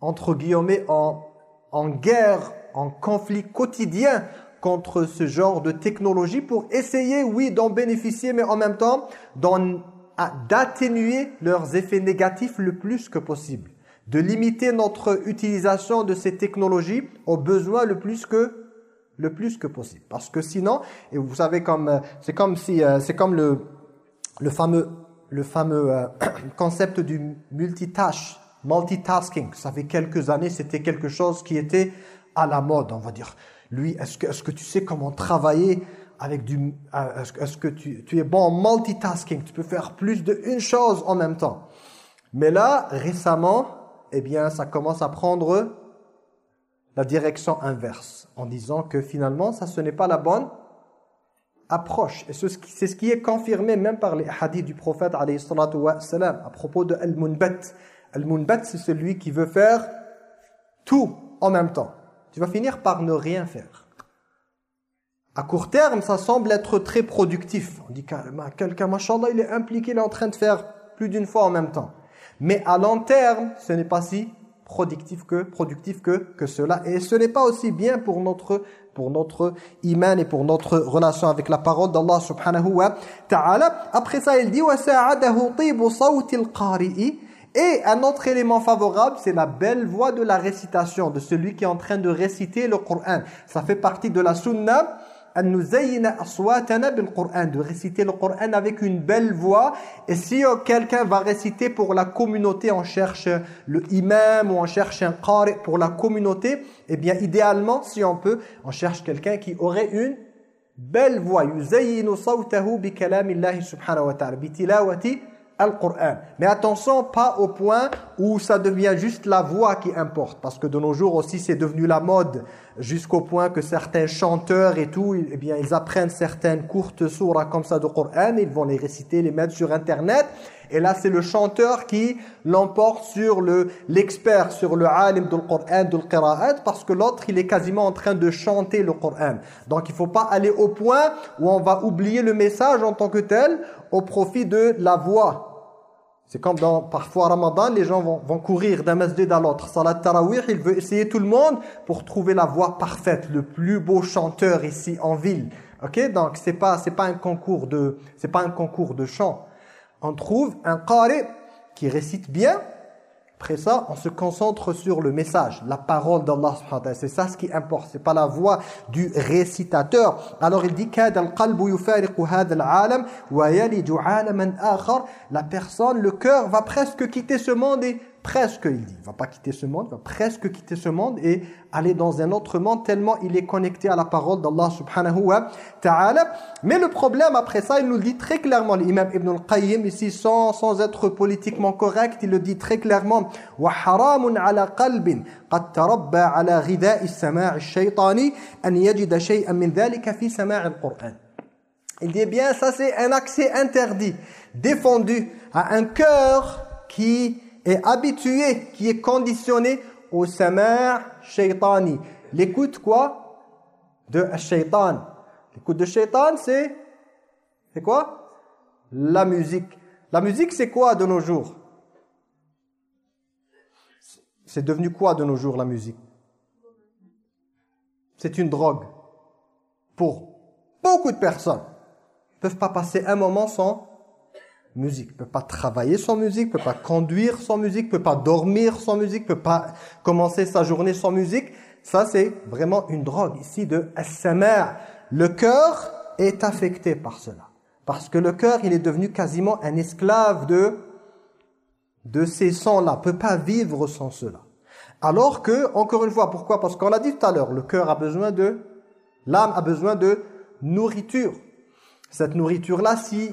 entre guillemets, en, en guerre, en conflit quotidien contre ce genre de technologie pour essayer, oui, d'en bénéficier, mais en même temps, d'en d'atténuer leurs effets négatifs le plus que possible. De limiter notre utilisation de ces technologies aux besoins le plus que le plus que possible. Parce que sinon, et vous savez comme euh, c'est comme si euh, c'est comme le le fameux le fameux euh, *clears throat* concept du multitâche, multitasking. Ça fait quelques années, c'était quelque chose qui était à la mode, on va dire. Lui, est-ce que est-ce que tu sais comment travailler avec du euh, est-ce que tu, tu es bon en multitasking, tu peux faire plus d'une chose en même temps. Mais là, récemment, eh bien, ça commence à prendre la direction inverse en disant que finalement, ça ce n'est pas la bonne approche. Et c'est ce qui est confirmé même par les hadiths du prophète alayhi à propos de Al-Munbat. Al-Munbat, c'est celui qui veut faire tout en même temps. Tu vas finir par ne rien faire. À court terme, ça semble être très productif. On dit quelqu'un, machallah, il est impliqué, il est en train de faire plus d'une fois en même temps. Mais à long terme, ce n'est pas si productif que productif que que cela et ce n'est pas aussi bien pour notre pour notre iman et pour notre relation avec la parole d'Allah subhanahu wa ta'ala après ça il dit et un autre élément favorable c'est la belle voix de la récitation de celui qui est en train de réciter le Coran ça fait partie de la sunna de réciter le Coran avec une belle voix. Et si euh, quelqu'un va réciter pour la communauté, on cherche le imam ou on cherche un qari pour la communauté, eh bien idéalement, si on peut, on cherche quelqu'un qui aurait une belle voix. Al-Qur'an. Mais attention, pas au point où ça devient juste la voix qui importe. Parce que de nos jours aussi, c'est devenu la mode jusqu'au point que certains chanteurs et tout, eh bien, ils apprennent certaines courtes sourats comme ça de Qur'an, ils vont les réciter, les mettre sur Internet. Et là, c'est le chanteur qui l'emporte sur l'expert, sur le alim du Qur'an, du Qira'at, parce que l'autre, il est quasiment en train de chanter le Qur'an. Donc, il ne faut pas aller au point où on va oublier le message en tant que tel au profit de la voix c'est comme dans, parfois Ramadan, les gens vont, vont courir d'un masjid à l'autre. Salat Tarawih, il veut essayer tout le monde pour trouver la voix parfaite, le plus beau chanteur ici en ville. Ok, donc c'est pas c'est pas un concours de c'est pas un concours de chant. On trouve un qari qui récite bien, après ça, on se concentre sur le message, la parole d'Allah C'est ça ce qui importe, c'est pas la voix du récitateur. Alors il dit La personne, le cœur va presque quitter ce monde et presque, il dit, il va pas quitter ce monde, il va presque quitter ce monde et aller dans un autre monde tellement il est connecté à la parole d'Allah subhanahu wa ta'ala. Mais le problème après ça, il nous le dit très clairement, l'imam Ibn al-Qayyim ici sans, sans être politiquement correct, il le dit très clairement وَحَرَامٌ عَلَى قَلْبٍ قَدْ تَرَبَّى عَلَى غِذَاءِ السَّمَاعِ الشَّيْطَانِ أَنْ يَجِدَ شَيْئًا مِنْ ذَلِكَ فِي سَمَاعِ الْقُرْآنِ Il dit bien, ça c'est un accès interdit, défendu à un cœur qui est habitué, qui est conditionné au samar shaytani. L'écoute quoi? De shaytan. L'écoute de shaytan, c'est c'est quoi? La musique. La musique, c'est quoi de nos jours? C'est devenu quoi de nos jours, la musique? C'est une drogue. Pour beaucoup de personnes. Ils ne peuvent pas passer un moment sans musique, peut pas travailler sans musique, peut pas conduire sans musique, peut pas dormir sans musique, peut pas commencer sa journée sans musique. Ça, c'est vraiment une drogue ici de SMR. Le cœur est affecté par cela. Parce que le cœur, il est devenu quasiment un esclave de, de ces sons-là. peut pas vivre sans cela. Alors que, encore une fois, pourquoi? Parce qu'on l'a dit tout à l'heure, le cœur a besoin de... L'âme a besoin de nourriture. Cette nourriture-là, si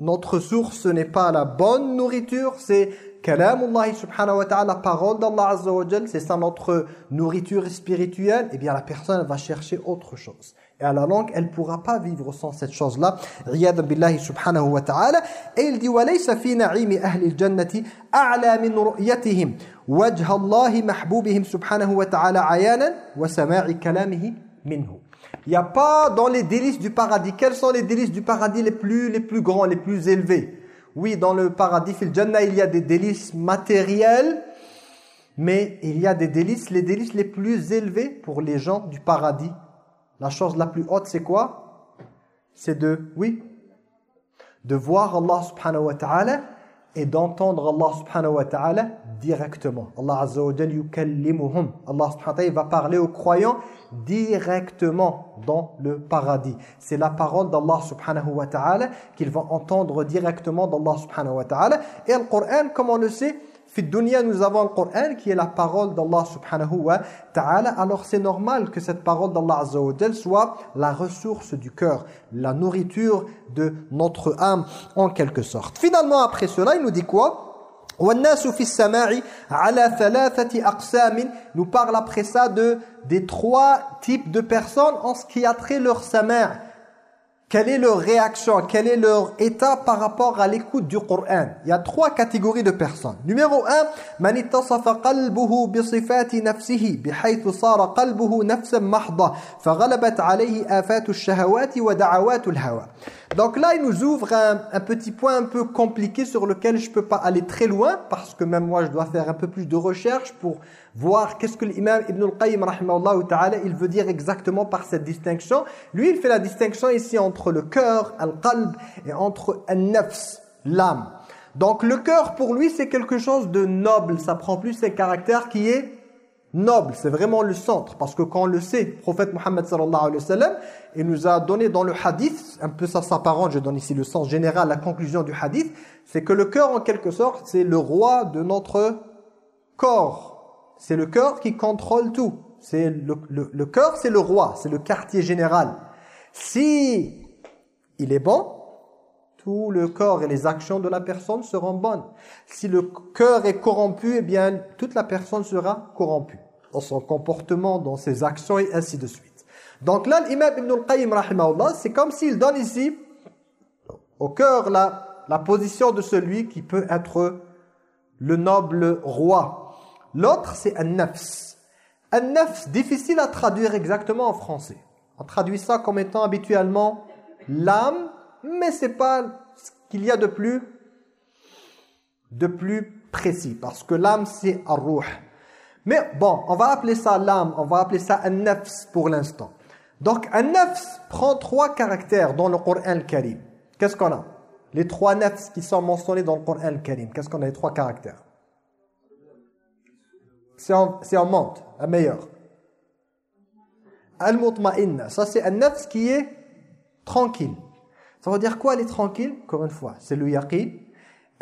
notre source, ce n'est pas la bonne nourriture, c'est kalamullah subhanahu wa ta'ala, la parole d'Allah azza wa c'est ça notre nourriture spirituelle, eh bien la personne va chercher autre chose. Et à la langue, elle ne pourra pas vivre sans cette chose-là. Riyad billahi subhanahu wa ta'ala. Et il dit, وَلَيْسَ فِي نَعِيمِ أَهْلِ الْجَنَّةِ أَعْلَى مِنْ رُؤْيَتِهِمْ وَجْهَ اللَّهِ مَحْبُوبِهِمْ سُبْحَانَهُ وَتَعَالَى عَيَانًا وَسَمَاعِ كَلَامِهِ مِنْهُ il n'y a pas dans les délices du paradis. Quels sont les délices du paradis les plus, les plus grands, les plus élevés? Oui, dans le paradis, il y a des délices matériels, mais il y a des délices, les délices les plus élevés pour les gens du paradis. La chose la plus haute, c'est quoi? C'est de, oui, de voir Allah subhanahu wa ta'ala et d'entendre Allah subhanahu wa ta'ala directement. Allah. Allah subhanahu wa ta'ala va parler aux croyants directement dans le paradis. C'est la parole d'Allah subhanahu wa ta'ala qu'ils vont entendre directement d'Allah subhanahu wa ta'ala. Et le Coran, comme on le sait, dunya, nous avons le Coran qui est la parole d'Allah subhanahu wa ta'ala. Alors c'est normal que cette parole d'Allah azza soit la ressource du cœur, la nourriture de notre âme en quelque sorte. Finalement après cela, il nous dit quoi? Nous parle après ça de des trois types de personnes en ce qui a trait leur sama' quelle est leur réaction, quel est leur état par rapport à l'écoute du Coran. Il y a trois catégories de personnes. Numéro un, man ittasafa qalbuhu bi sifati nafsihi bihaythu sara qalbuhu nafsan mahda faghalabat alayhi afatu ash-shahawati wa da'awatu al-hawa. Donc là, il nous ouvre un, petit point un peu compliqué sur lequel je peux pas aller très loin parce que même moi je dois faire un peu plus de recherche pour voir qu'est-ce que l'imam Ibn al-Qayyim ta'ala il veut dire exactement par cette distinction. Lui, il fait la distinction ici entre le cœur, al-qalb, et entre al-nafs, l'âme. Donc le cœur pour lui c'est quelque chose de noble, ça prend plus ses caractères qui est noble, c'est vraiment le centre. Parce que quand on le sait, le prophète Mohammed sallallahu alayhi wa sallam, il nous a donné dans le hadith, un peu ça s'apparente, je donne ici le sens général, la conclusion du hadith, c'est que le cœur en quelque sorte, c'est le roi de notre corps. C'est le cœur qui contrôle tout. C'est le, le, cœur, c'est le roi, c'est le quartier général. Si il est bon, tout le corps et les actions de la personne seront bonnes. Si le cœur est corrompu, eh bien, toute la personne sera corrompue. Dans son comportement, dans ses actions et ainsi de suite. Donc là, l'imam Ibn al-Qayyim, c'est comme s'il donne ici au cœur la, la position de celui qui peut être le noble roi. L'autre, c'est un-nafs. Un-nafs, difficile à traduire exactement en français. On traduit ça comme étant habituellement l'âme, mais c'est pas ce qu'il y a de plus de plus précis parce que l'âme c'est ar-ruh. Mais bon, on va appeler ça l'âme, on va appeler ça un-nafs pour l'instant. Donc un-nafs prend trois caractères dans le Coran Karim. Qu'est-ce qu'on a? Les trois nafs qui sont mentionnés dans le Coran Karim. Qu'est-ce qu'on a les trois caractères? C'est en, en monte, un meilleur. Al-mutma'inna, ça c'est un nafs qui est tranquille. Ça veut dire quoi elle est tranquille? Encore une fois, c'est le yaqin.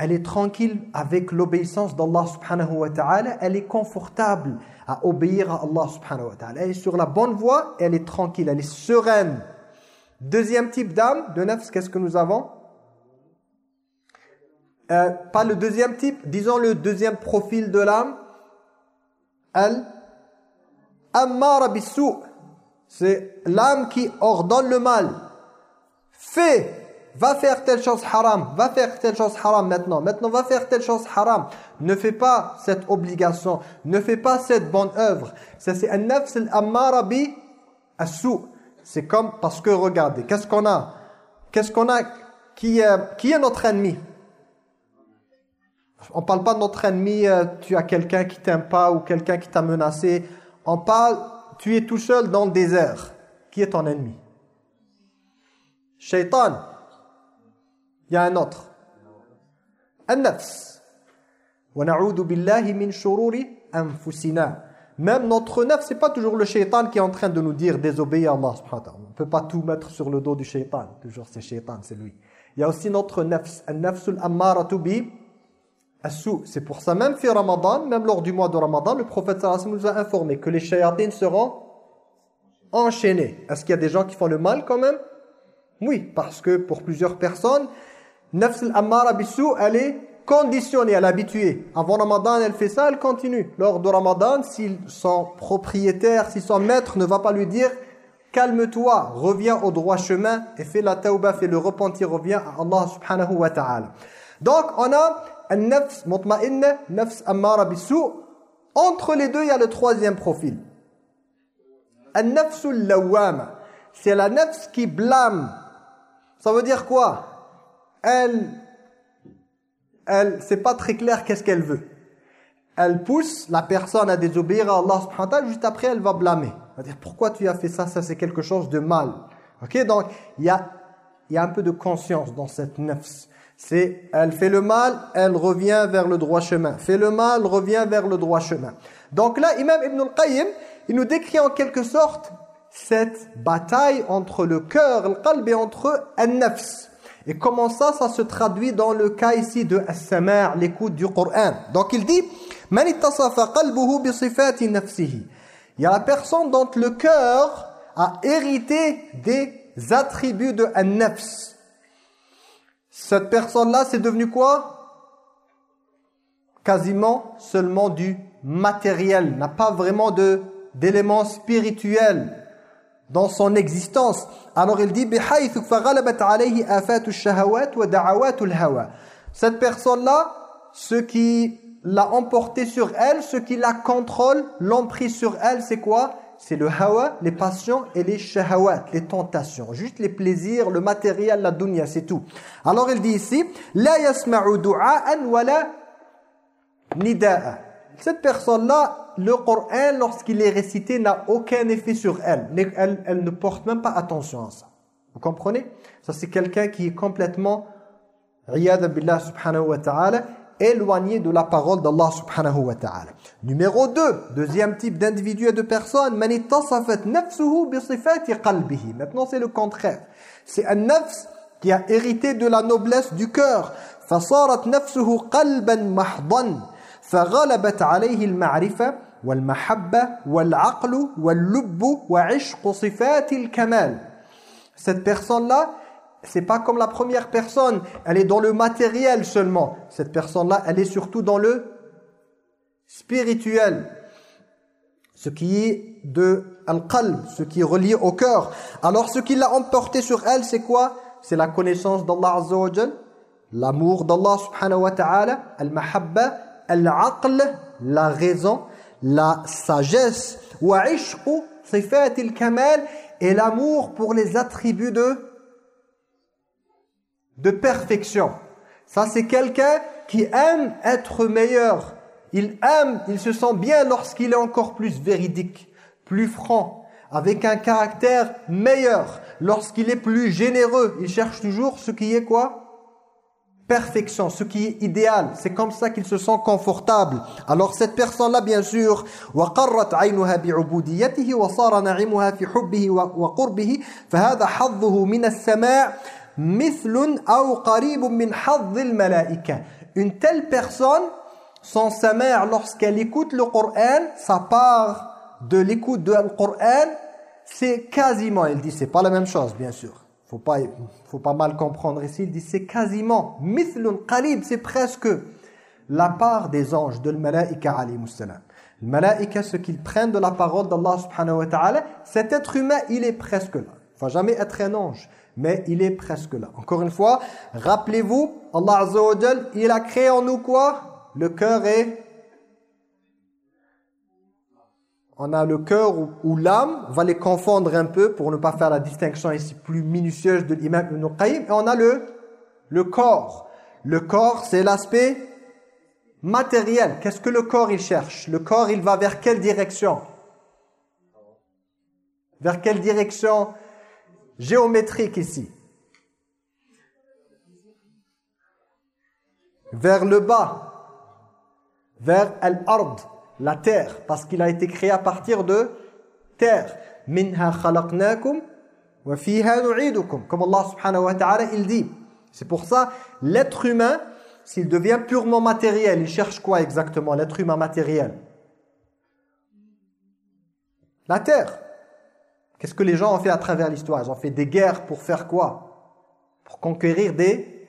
Elle est tranquille avec l'obéissance d'Allah subhanahu wa ta'ala. Elle est confortable à obéir à Allah subhanahu wa ta'ala. Elle est sur la bonne voie elle est tranquille, elle est sereine. Deuxième type d'âme, de nafs, qu'est-ce que nous avons? Euh, Pas le deuxième type, disons le deuxième profil de l'âme. Al ammara C'est l'âme qui ordonne le mal fais, va faire telle chose haram, va faire telle chose haram maintenant, maintenant va faire telle chose haram. Ne fais pas cette obligation, ne fais pas cette bonne œuvre. Ça c'est un nafs al-ammara C'est comme, parce que regardez, qu'est-ce qu'on a? Qu'est-ce qu'on a qui, est, qui est notre ennemi? On parle pas de notre ennemi, euh, tu as quelqu'un qui t'aime pas ou quelqu'un qui t'a menacé. On parle, tu es tout seul dans le désert. Qui est ton ennemi? Shaitan. Il y a un autre. An-nafs. billahi min shururi anfusina. Même notre nafs, c'est pas toujours le shaitan qui est en train de nous dire désobéir à Allah On ne peut pas tout mettre sur le dos du shaitan. Toujours c'est shaitan, c'est lui. Il y a aussi notre nafs. An-nafsul ammaratu bi C'est pour ça, même Ramadan, même lors du mois de Ramadan, le prophète sallallahu nous a informé que les shayatines seront enchaînés. Est-ce qu'il y a des gens qui font le mal quand même? Oui, parce que pour plusieurs personnes, Nafs al-Ammara elle est conditionnée, elle est habituée. Avant Ramadan, elle fait ça, elle continue. Lors de Ramadan, si son propriétaire, si son maître ne va pas lui dire « Calme-toi, reviens au droit chemin et fais la tauba, fais le repentir, reviens à Allah subhanahu wa ta'ala. » Donc, on a nafs mutma'inna, nafs ammara bisou. Entre les deux, il y a le troisième profil. Un nafsul lawama. C'est la nafs qui blâme ça veut dire quoi? Elle, elle c'est pas très clair qu'est-ce qu'elle veut. Elle pousse la personne à désobéir à Allah subhanahu wa ta'ala, juste après elle va blâmer. Elle va dire pourquoi tu as fait ça, ça c'est quelque chose de mal. Ok, donc il y a, y a un peu de conscience dans cette nefs. C'est, elle fait le mal, elle revient vers le droit chemin. Fait le mal, revient vers le droit chemin. Donc là, Imam Ibn al-Qayyim, il nous décrit en quelque sorte cette bataille entre le cœur, le qalb et entre un-nafs. Et comment ça, ça se traduit dans le cas ici de as l'écoute du Coran. Donc il dit Man qalbuhu. Il y a la personne dont le cœur a hérité des attributs de an-nafs. Cette personne-là, c'est devenu quoi? Quasiment seulement du matériel, n'a pas vraiment d'éléments spirituels dans son existence. Alors il dit Cette personne-là, ce qui l'a emporté sur elle, ce qui la contrôle, l'emprise sur elle, c'est quoi? C'est le hawa, les passions et les shahawat, les tentations. Juste les plaisirs, le matériel, la dunya, c'est tout. Alors il dit ici La yasma'u du'a'an wa nida'a cette personne-là, le Coran, lorsqu'il est récité, n'a aucun effet sur elle. elle. ne porte même pas attention à ça. Vous comprenez? Ça, c'est quelqu'un qui est complètement, billah subhanahu wa ta'ala, éloigné de la parole d'Allah subhanahu wa ta'ala. Numéro 2, deuxième type d'individu et de personne, man nafsuhu bi sifati qalbihi. Maintenant, c'est le contraire. C'est un nafs qui a hérité de la noblesse du cœur. Fasarat nafsuhu qalban mahdan فغلبت عليه المعرفة والمحبة والعقل واللب وعشق صفات الكمال. Cette personne-là, c'est pas comme la première personne, elle est dans le matériel seulement. Cette personne-là, elle est surtout dans le spirituel. Ce qui est de al-qalb, ce qui est relié au cœur. Alors ce qui l'a emporté sur elle, c'est quoi C'est la connaissance d'Allah Azza wa l'amour d'Allah subhanahu wa ta'ala, al-mahabba, la raison, la sagesse, et l'amour pour les attributs de de perfection. Ça, c'est quelqu'un qui aime être meilleur. Il aime, il se sent bien lorsqu'il est encore plus véridique, plus franc, avec un caractère meilleur. Lorsqu'il est plus généreux, il cherche toujours ce qui est quoi? perfection, ce qui est idéal. C'est comme ça qu'il se sent confortable. Alors cette personne-là, bien sûr, وَقَرَّتْ عَيْنُهَا بِعُبُودِيَّتِهِ وَصَارَ نَعِمُهَا فِي حُبِّهِ وَقُرْبِهِ فَهَذَا حَظُّهُ مِنَ السَّمَاءِ mithlun aw qaribun min malaika Une telle personne, son mère lorsqu'elle écoute le Coran, sa part de l'écoute de Coran, c'est quasiment, il dit, c'est pas la même chose, bien sûr. Faut pas, faut pas mal comprendre ici. Il dit, c'est quasiment, mithlun qarib, c'est presque la part des anges de l'malaika alayhi salam. Le malaika, ce qu'ils prennent de la parole d'Allah subhanahu cet être humain, il est presque là. Il ne va jamais être un ange mais il est presque là. Encore une fois, rappelez-vous, Allah Azza il a créé en nous quoi? Le cœur est... On a le cœur ou, l'âme, on va les confondre un peu pour ne pas faire la distinction ici plus minutieuse de l'imam Ibn Qayyim. Et on a le, corps. Le corps, c'est l'aspect matériel. Qu'est-ce que le corps, il cherche? Le corps, il va vers quelle direction? Vers quelle direction géométrique ici? Vers le bas. Vers al-ard, la terre. Parce qu'il a été créé à partir de terre. Minha khalaqnakum wa fiha nu'idukum. Comme Allah subhanahu wa ta'ala dit. C'est pour ça, l'être humain, s'il devient purement matériel, il cherche quoi exactement, l'être humain matériel? La terre. Qu'est-ce que les gens ont fait à travers l'histoire? Ils ont fait des guerres pour faire quoi? Pour conquérir des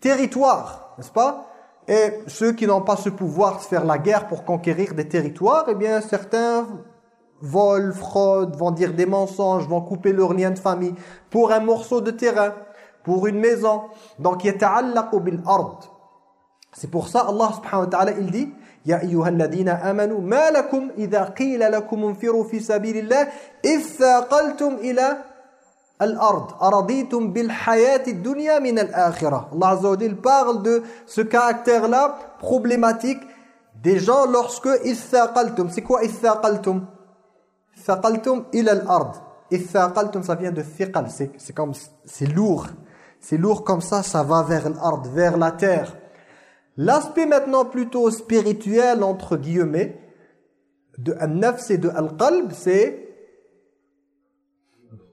territoires, n'est-ce pas? Et ceux qui n'ont pas ce pouvoir de faire la guerre pour conquérir des territoires, eh bien certains volent, fraudent, vont dire des mensonges, vont couper leurs liens de famille pour un morceau de terrain, pour une maison. Donc, yata'allaqu bil ard. C'est pour ça Allah subhanahu wa ta'ala il dit يا أيها الذين آمنوا ما لكم إذا قيل لكم انفروا في سبيل الله إذ ثاقلتم إلى Al-Ard, araditum bil hayati dunya min al-akhirah. Allah parle de ce caractère-là problématique des gens lorsque ithaqaltum. C'est quoi ithaqaltum Ithaqaltum ila al-ard. Ça vient de thiqal, c'est comme c'est lourd. C'est lourd comme ça, ça va vers l'ard, vers la terre. L'aspect maintenant plutôt spirituel entre guillemets de an-nafs et de al-qalb, c'est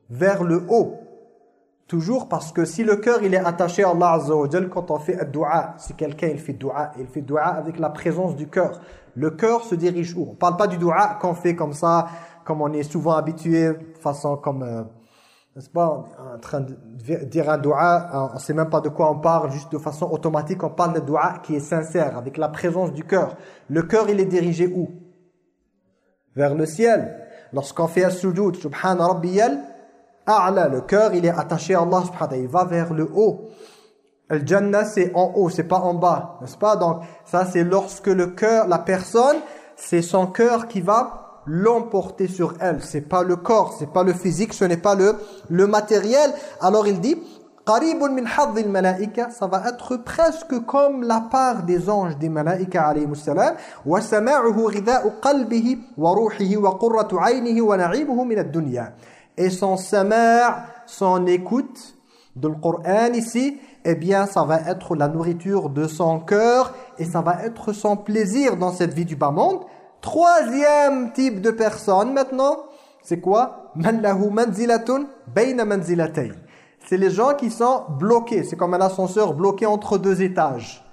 vers le haut. Toujours parce que si le cœur il est attaché à Allah Azza wa quand on fait un dua, si quelqu'un il fait dua, il fait dua avec la présence du cœur. Le cœur se dirige où? On parle pas du dua qu'on fait comme ça, comme on est souvent habitué, façon comme... Euh, n'est-ce pas, en train de dire un dua, on ne sait même pas de quoi on parle, juste de façon automatique, on parle de dua qui est sincère, avec la présence du cœur. Le cœur, il est dirigé où? Vers le ciel. Lorsqu'on fait un sujoud, rabbiyal, a'la, le cœur, il est attaché à Allah, subhanahu il va vers le haut. Le jannah, c'est en haut, c'est pas en bas, n'est-ce pas? Donc, ça, c'est lorsque le cœur, la personne, c'est son cœur qui va l'emporter sur elle. C'est pas le corps, c'est pas le physique, ce n'est pas le, le matériel. Alors il dit, min ça va être presque comme la part des anges des malaïka alayhi salam wa sama'uhu ghidha'u qalbihi wa ruhihi wa qurratu 'aynihi et son sama' son écoute de le ici eh bien ça va être la nourriture de son cœur et ça va être son plaisir dans cette vie du bas monde. Troisième type de personne maintenant, c'est quoi? C'est les gens qui sont bloqués, c'est comme un ascenseur bloqué entre deux étages.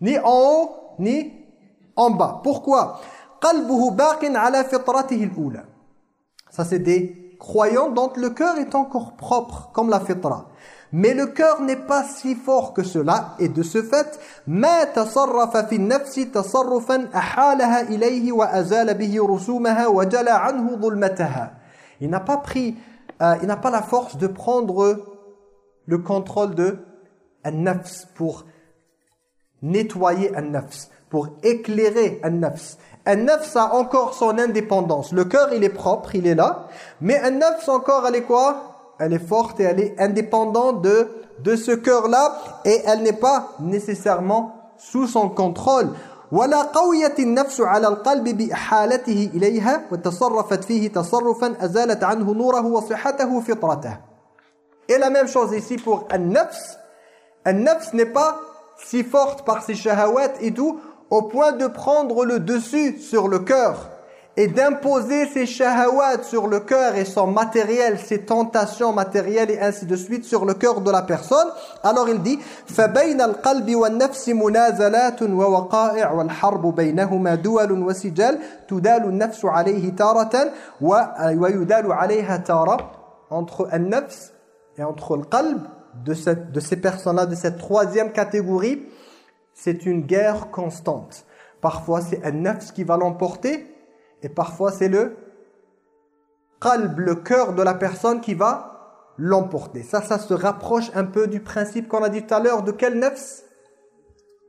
Ni en haut, ni en bas. Pourquoi? Ça c'est des croyants dont le cœur est encore propre comme la fitra. Mais le cœur n'est pas si fort que cela et de ce fait ما تصرف في النفس تصرفا أحالها إليه وأزال به رسومها وجلى عنه ظلمتها il n'a pas pris euh, il n'a pas la force de prendre le contrôle de un-nafs pour nettoyer un-nafs pour éclairer un-nafs un-nafs a encore son indépendance le cœur il est propre il est là mais un-nafs encore elle est quoi elle est forte et elle est indépendante de, de ce cœur-là et elle n'est pas nécessairement sous son contrôle. ولا قوية النفس على القلب بإحالته إليها وتصرفت فيه تصرفا أزالت عنه نوره وصحته فطرته. Et la même chose ici pour un nafs. Un nafs n'est pas si forte par ses shahawat et tout au point de prendre le dessus sur le cœur et d'imposer ses shahawat sur le cœur et son matériel, ses tentations matérielles et ainsi de suite sur le cœur de la personne, alors il dit فَبَيْنَ الْقَلْبِ وَالنَّفْسِ مُنَازَلَاتٌ وَوَقَائِعُ وَالْحَرْبُ بَيْنَهُمَا دُوَلٌ وَسِجَالٌ تُدَالُ النَّفْسُ عَلَيْهِ تَارَةً وَيُدَالُ عَلَيْهَا تَارَةً entre un nafs et entre le qalb de, cette, de ces personnes-là, de cette troisième catégorie, c'est une guerre constante. Parfois c'est un nafs qui va l'emporter, et parfois, c'est le qalb, le cœur de la personne qui va l'emporter. Ça, ça se rapproche un peu du principe qu'on a dit tout à l'heure de quel nefs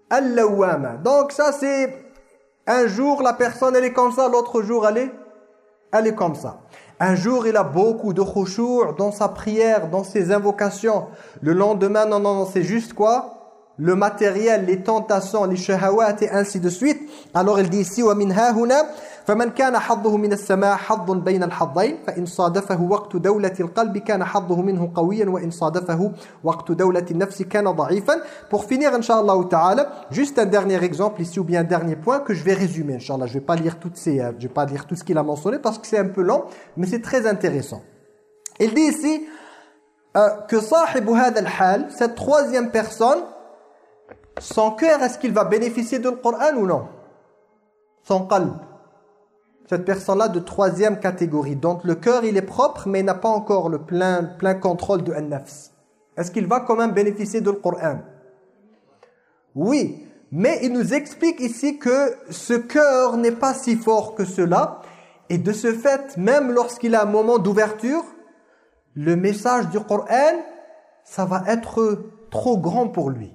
Al-lawama. Donc ça, c'est un jour, la personne, elle est comme ça, l'autre jour, elle est, elle est comme ça. Un jour, il a beaucoup de khushu' dans sa prière, dans ses invocations. Le lendemain, non, non, non, c'est juste quoi? le matériel, les tentations, les shahawat et ainsi de suite. Alors il dit ici وَمِنْ هَا هُنَا فَمَنْ كَانَ حَظُّهُ مِنَ السَّمَاءِ حَظٌّ بَيْنَ الْحَظَّيْنِ فَإِنْ صَادَفَهُ وَقْتُ دَوْلَةِ الْقَلْبِ كَانَ حَظُّهُ مِنْهُ قَوِيًّا وَإِنْ صَادَفَهُ وَقْتُ دَوْلَةِ النَّفْسِ كَانَ ضَعِيفًا Pour finir, Inch'Allah ta'ala, juste un dernier exemple ici ou bien un dernier point que je vais résumer, Inch'Allah. Je ne vais pas lire toutes ces, euh, je vais pas lire tout ce qu'il a mentionné parce que c'est un peu long, mais c'est très intéressant. Il dit ici euh, que صاحب هذا الحال, cette troisième personne, son cœur, est-ce qu'il va bénéficier de le Coran ou non? Son qalb. Cette personne-là de troisième catégorie. Donc le cœur, il est propre, mais n'a pas encore le plein, plein contrôle de nafs. Est-ce qu'il va quand même bénéficier de le Coran Oui, mais il nous explique ici que ce cœur n'est pas si fort que cela. Et de ce fait, même lorsqu'il a un moment d'ouverture, le message du Coran, ça va être trop grand pour lui.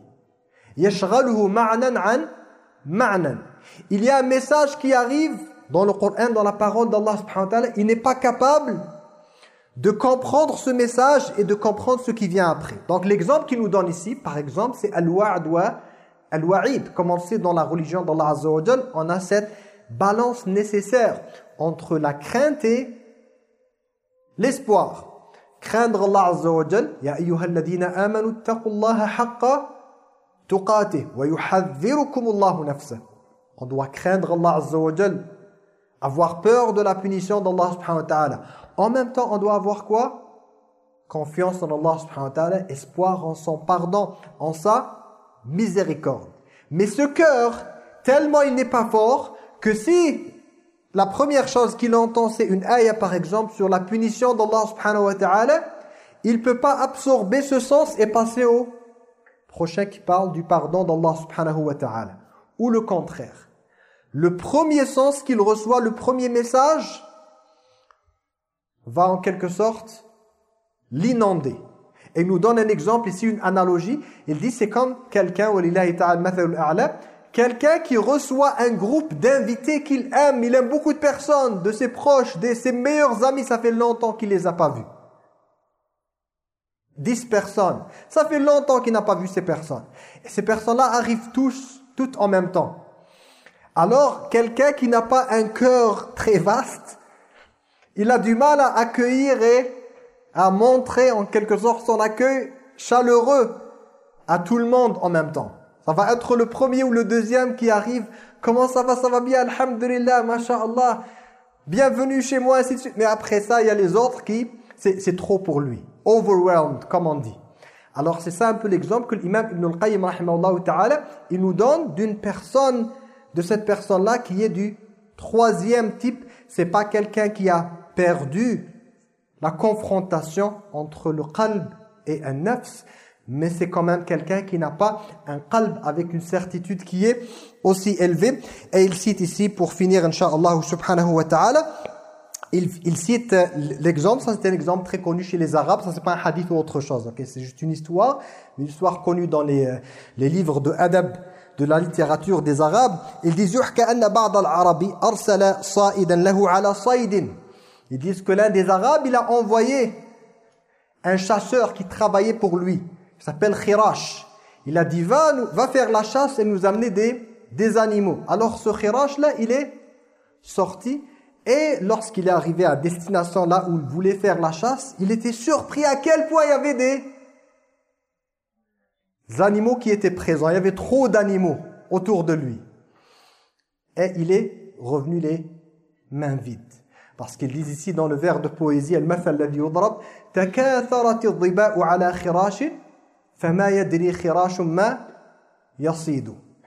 Il y a un message qui arrive dans le Coran, dans la parole d'Allah il n'est pas capable de comprendre ce message et de comprendre ce qui vient après. Donc l'exemple qu'il nous donne ici, par exemple, c'est Al-Wa'd Al-Wa'id. Comme on sait dans la religion d'Allah Azza on a cette balance nécessaire entre la crainte et l'espoir. Craindre Allah Azza wa Jal, amanu taqullaha haqqa on doit craindre Allah Azza wa avoir peur de la punition d'Allah subhanahu wa ta'ala. En même temps, on doit avoir quoi? Confiance en Allah subhanahu wa ta'ala, espoir en son pardon, en sa miséricorde. Mais ce cœur, tellement il n'est pas fort, que si la première chose qu'il entend c'est une ayah par exemple sur la punition d'Allah subhanahu wa ta'ala, il ne peut pas absorber ce sens et passer au prochain qui parle du pardon d'Allah subhanahu wa ta'ala. Ou le contraire. Le premier sens qu'il reçoit, le premier message, va en quelque sorte l'inonder. Et il nous donne un exemple ici, une analogie. Il dit c'est comme quelqu'un, quelqu'un qui reçoit un groupe d'invités qu'il aime. Il aime beaucoup de personnes, de ses proches, de ses meilleurs amis. Ça fait longtemps qu'il les a pas vus. 10 personnes. Ça fait longtemps qu'il n'a pas vu ces personnes. Et ces personnes-là arrivent tous, toutes en même temps. Alors, quelqu'un qui n'a pas un cœur très vaste, il a du mal à accueillir et à montrer en quelque sorte son accueil chaleureux à tout le monde en même temps. Ça va être le premier ou le deuxième qui arrive. Comment ça va? Ça va bien, alhamdulillah, masha'Allah. Bienvenue chez moi, ainsi de suite. Mais après ça, il y a les autres qui, c'est trop pour lui. Overwhelmed, comme on dit. Alors c'est ça un peu l'exemple que l'imam Ibn al-Qayyim, ta'ala, il nous donne d'une personne, de cette personne-là qui est du troisième type. C'est pas quelqu'un qui a perdu la confrontation entre le qalb et un nafs, mais c'est quand même quelqu'un qui n'a pas un qalb avec une certitude qui est aussi élevée. Et il cite ici, pour finir, inshallah subhanahu wa ta'ala, il, il, cite l'exemple, ça c'est un exemple très connu chez les Arabes, ça c'est pas un hadith ou autre chose, c'est juste une histoire, une histoire connue dans les, euh, les livres de adab, de la littérature des Arabes. Ils disent Ils disent que l'un des Arabes, il a envoyé un chasseur qui travaillait pour lui il s'appelle Khirash. Il a dit, va, va faire la chasse et nous amener des, des animaux. Alors ce Khirash-là, il est sorti et lorsqu'il est arrivé à destination là où il voulait faire la chasse, il était surpris à quel point il y avait des animaux qui étaient présents. Il y avait trop d'animaux autour de lui. Et il est revenu les mains vides. Parce qu'il dit ici dans le vers de poésie, « Al-mafal ladhi yudrab, takatharati ala khirashin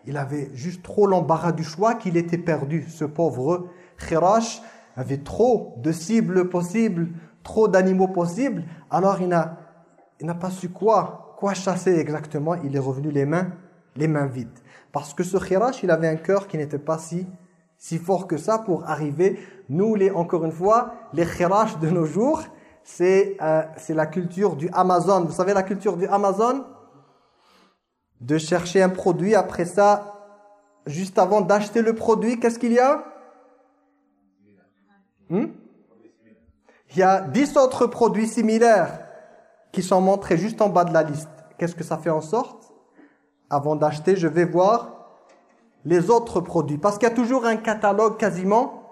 il avait juste trop l'embarras du choix qu'il était perdu. Ce pauvre Khirash avait trop de cibles possibles, trop d'animaux possibles. Alors il n'a pas su quoi, quoi chasser exactement. Il est revenu les mains, les mains vides. Parce que ce Khirash, il avait un cœur qui n'était pas si, si fort que ça pour arriver. Nous, les, encore une fois, les Khirash de nos jours, euh, c'est la culture du Amazon. Vous savez la culture du Amazon? De chercher un produit, après ça, juste avant d'acheter le produit, qu'est-ce qu'il y a? Hmm? Il y a 10 autres produits similaires qui sont montrés juste en bas de la liste. Qu'est-ce que ça fait en sorte? Avant d'acheter, je vais voir les autres produits. Parce qu'il y a toujours un catalogue quasiment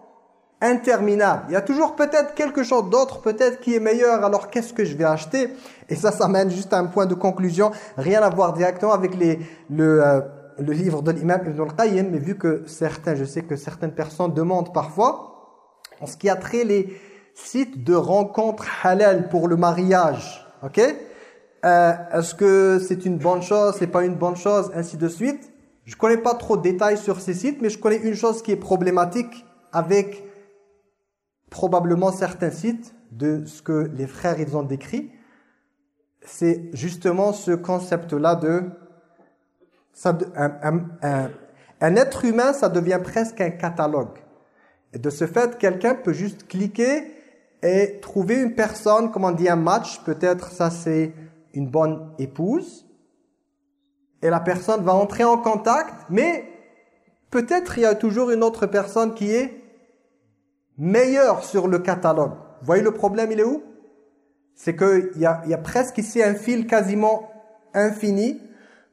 interminable. Il y a toujours peut-être quelque chose d'autre, peut-être qui est meilleur, alors qu'est-ce que je vais acheter? Et ça, ça mène juste à un point de conclusion, rien à voir directement avec euh, le livre de l'imam Ibn al-Qayyim, mais vu que certains, je sais que certaines personnes demandent parfois, en ce qui a trait les sites de rencontres halal pour le mariage, ok? Euh, Est-ce que c'est une bonne chose, c'est pas une bonne chose, ainsi de suite? Je connais pas trop de détails sur ces sites, mais je connais une chose qui est problématique avec probablement certains sites de ce que les frères ils ont décrit, c'est justement ce concept-là de... Ça, un, un, être humain, ça devient presque un catalogue. Et de ce fait, quelqu'un peut juste cliquer et trouver une personne, comme on dit un match, peut-être ça c'est une bonne épouse, et la personne va entrer en contact, mais peut-être il y a toujours une autre personne qui est meilleur sur le catalogue. Vous voyez le problème, il est où? C'est qu'il y a, y a presque ici un fil quasiment infini,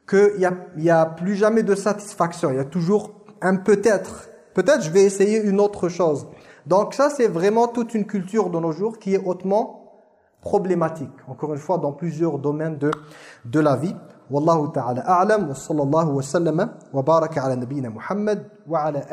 qu'il n'y a, y a plus jamais de satisfaction. Il y a toujours un peut-être. Peut-être je vais essayer une autre chose. Donc ça, c'est vraiment toute une culture de nos jours qui est hautement problématique. Encore une fois, dans plusieurs domaines de, la vie. Wallahu ta'ala a'lam wa sallallahu wa sallama wa baraka ala Muhammad wa ala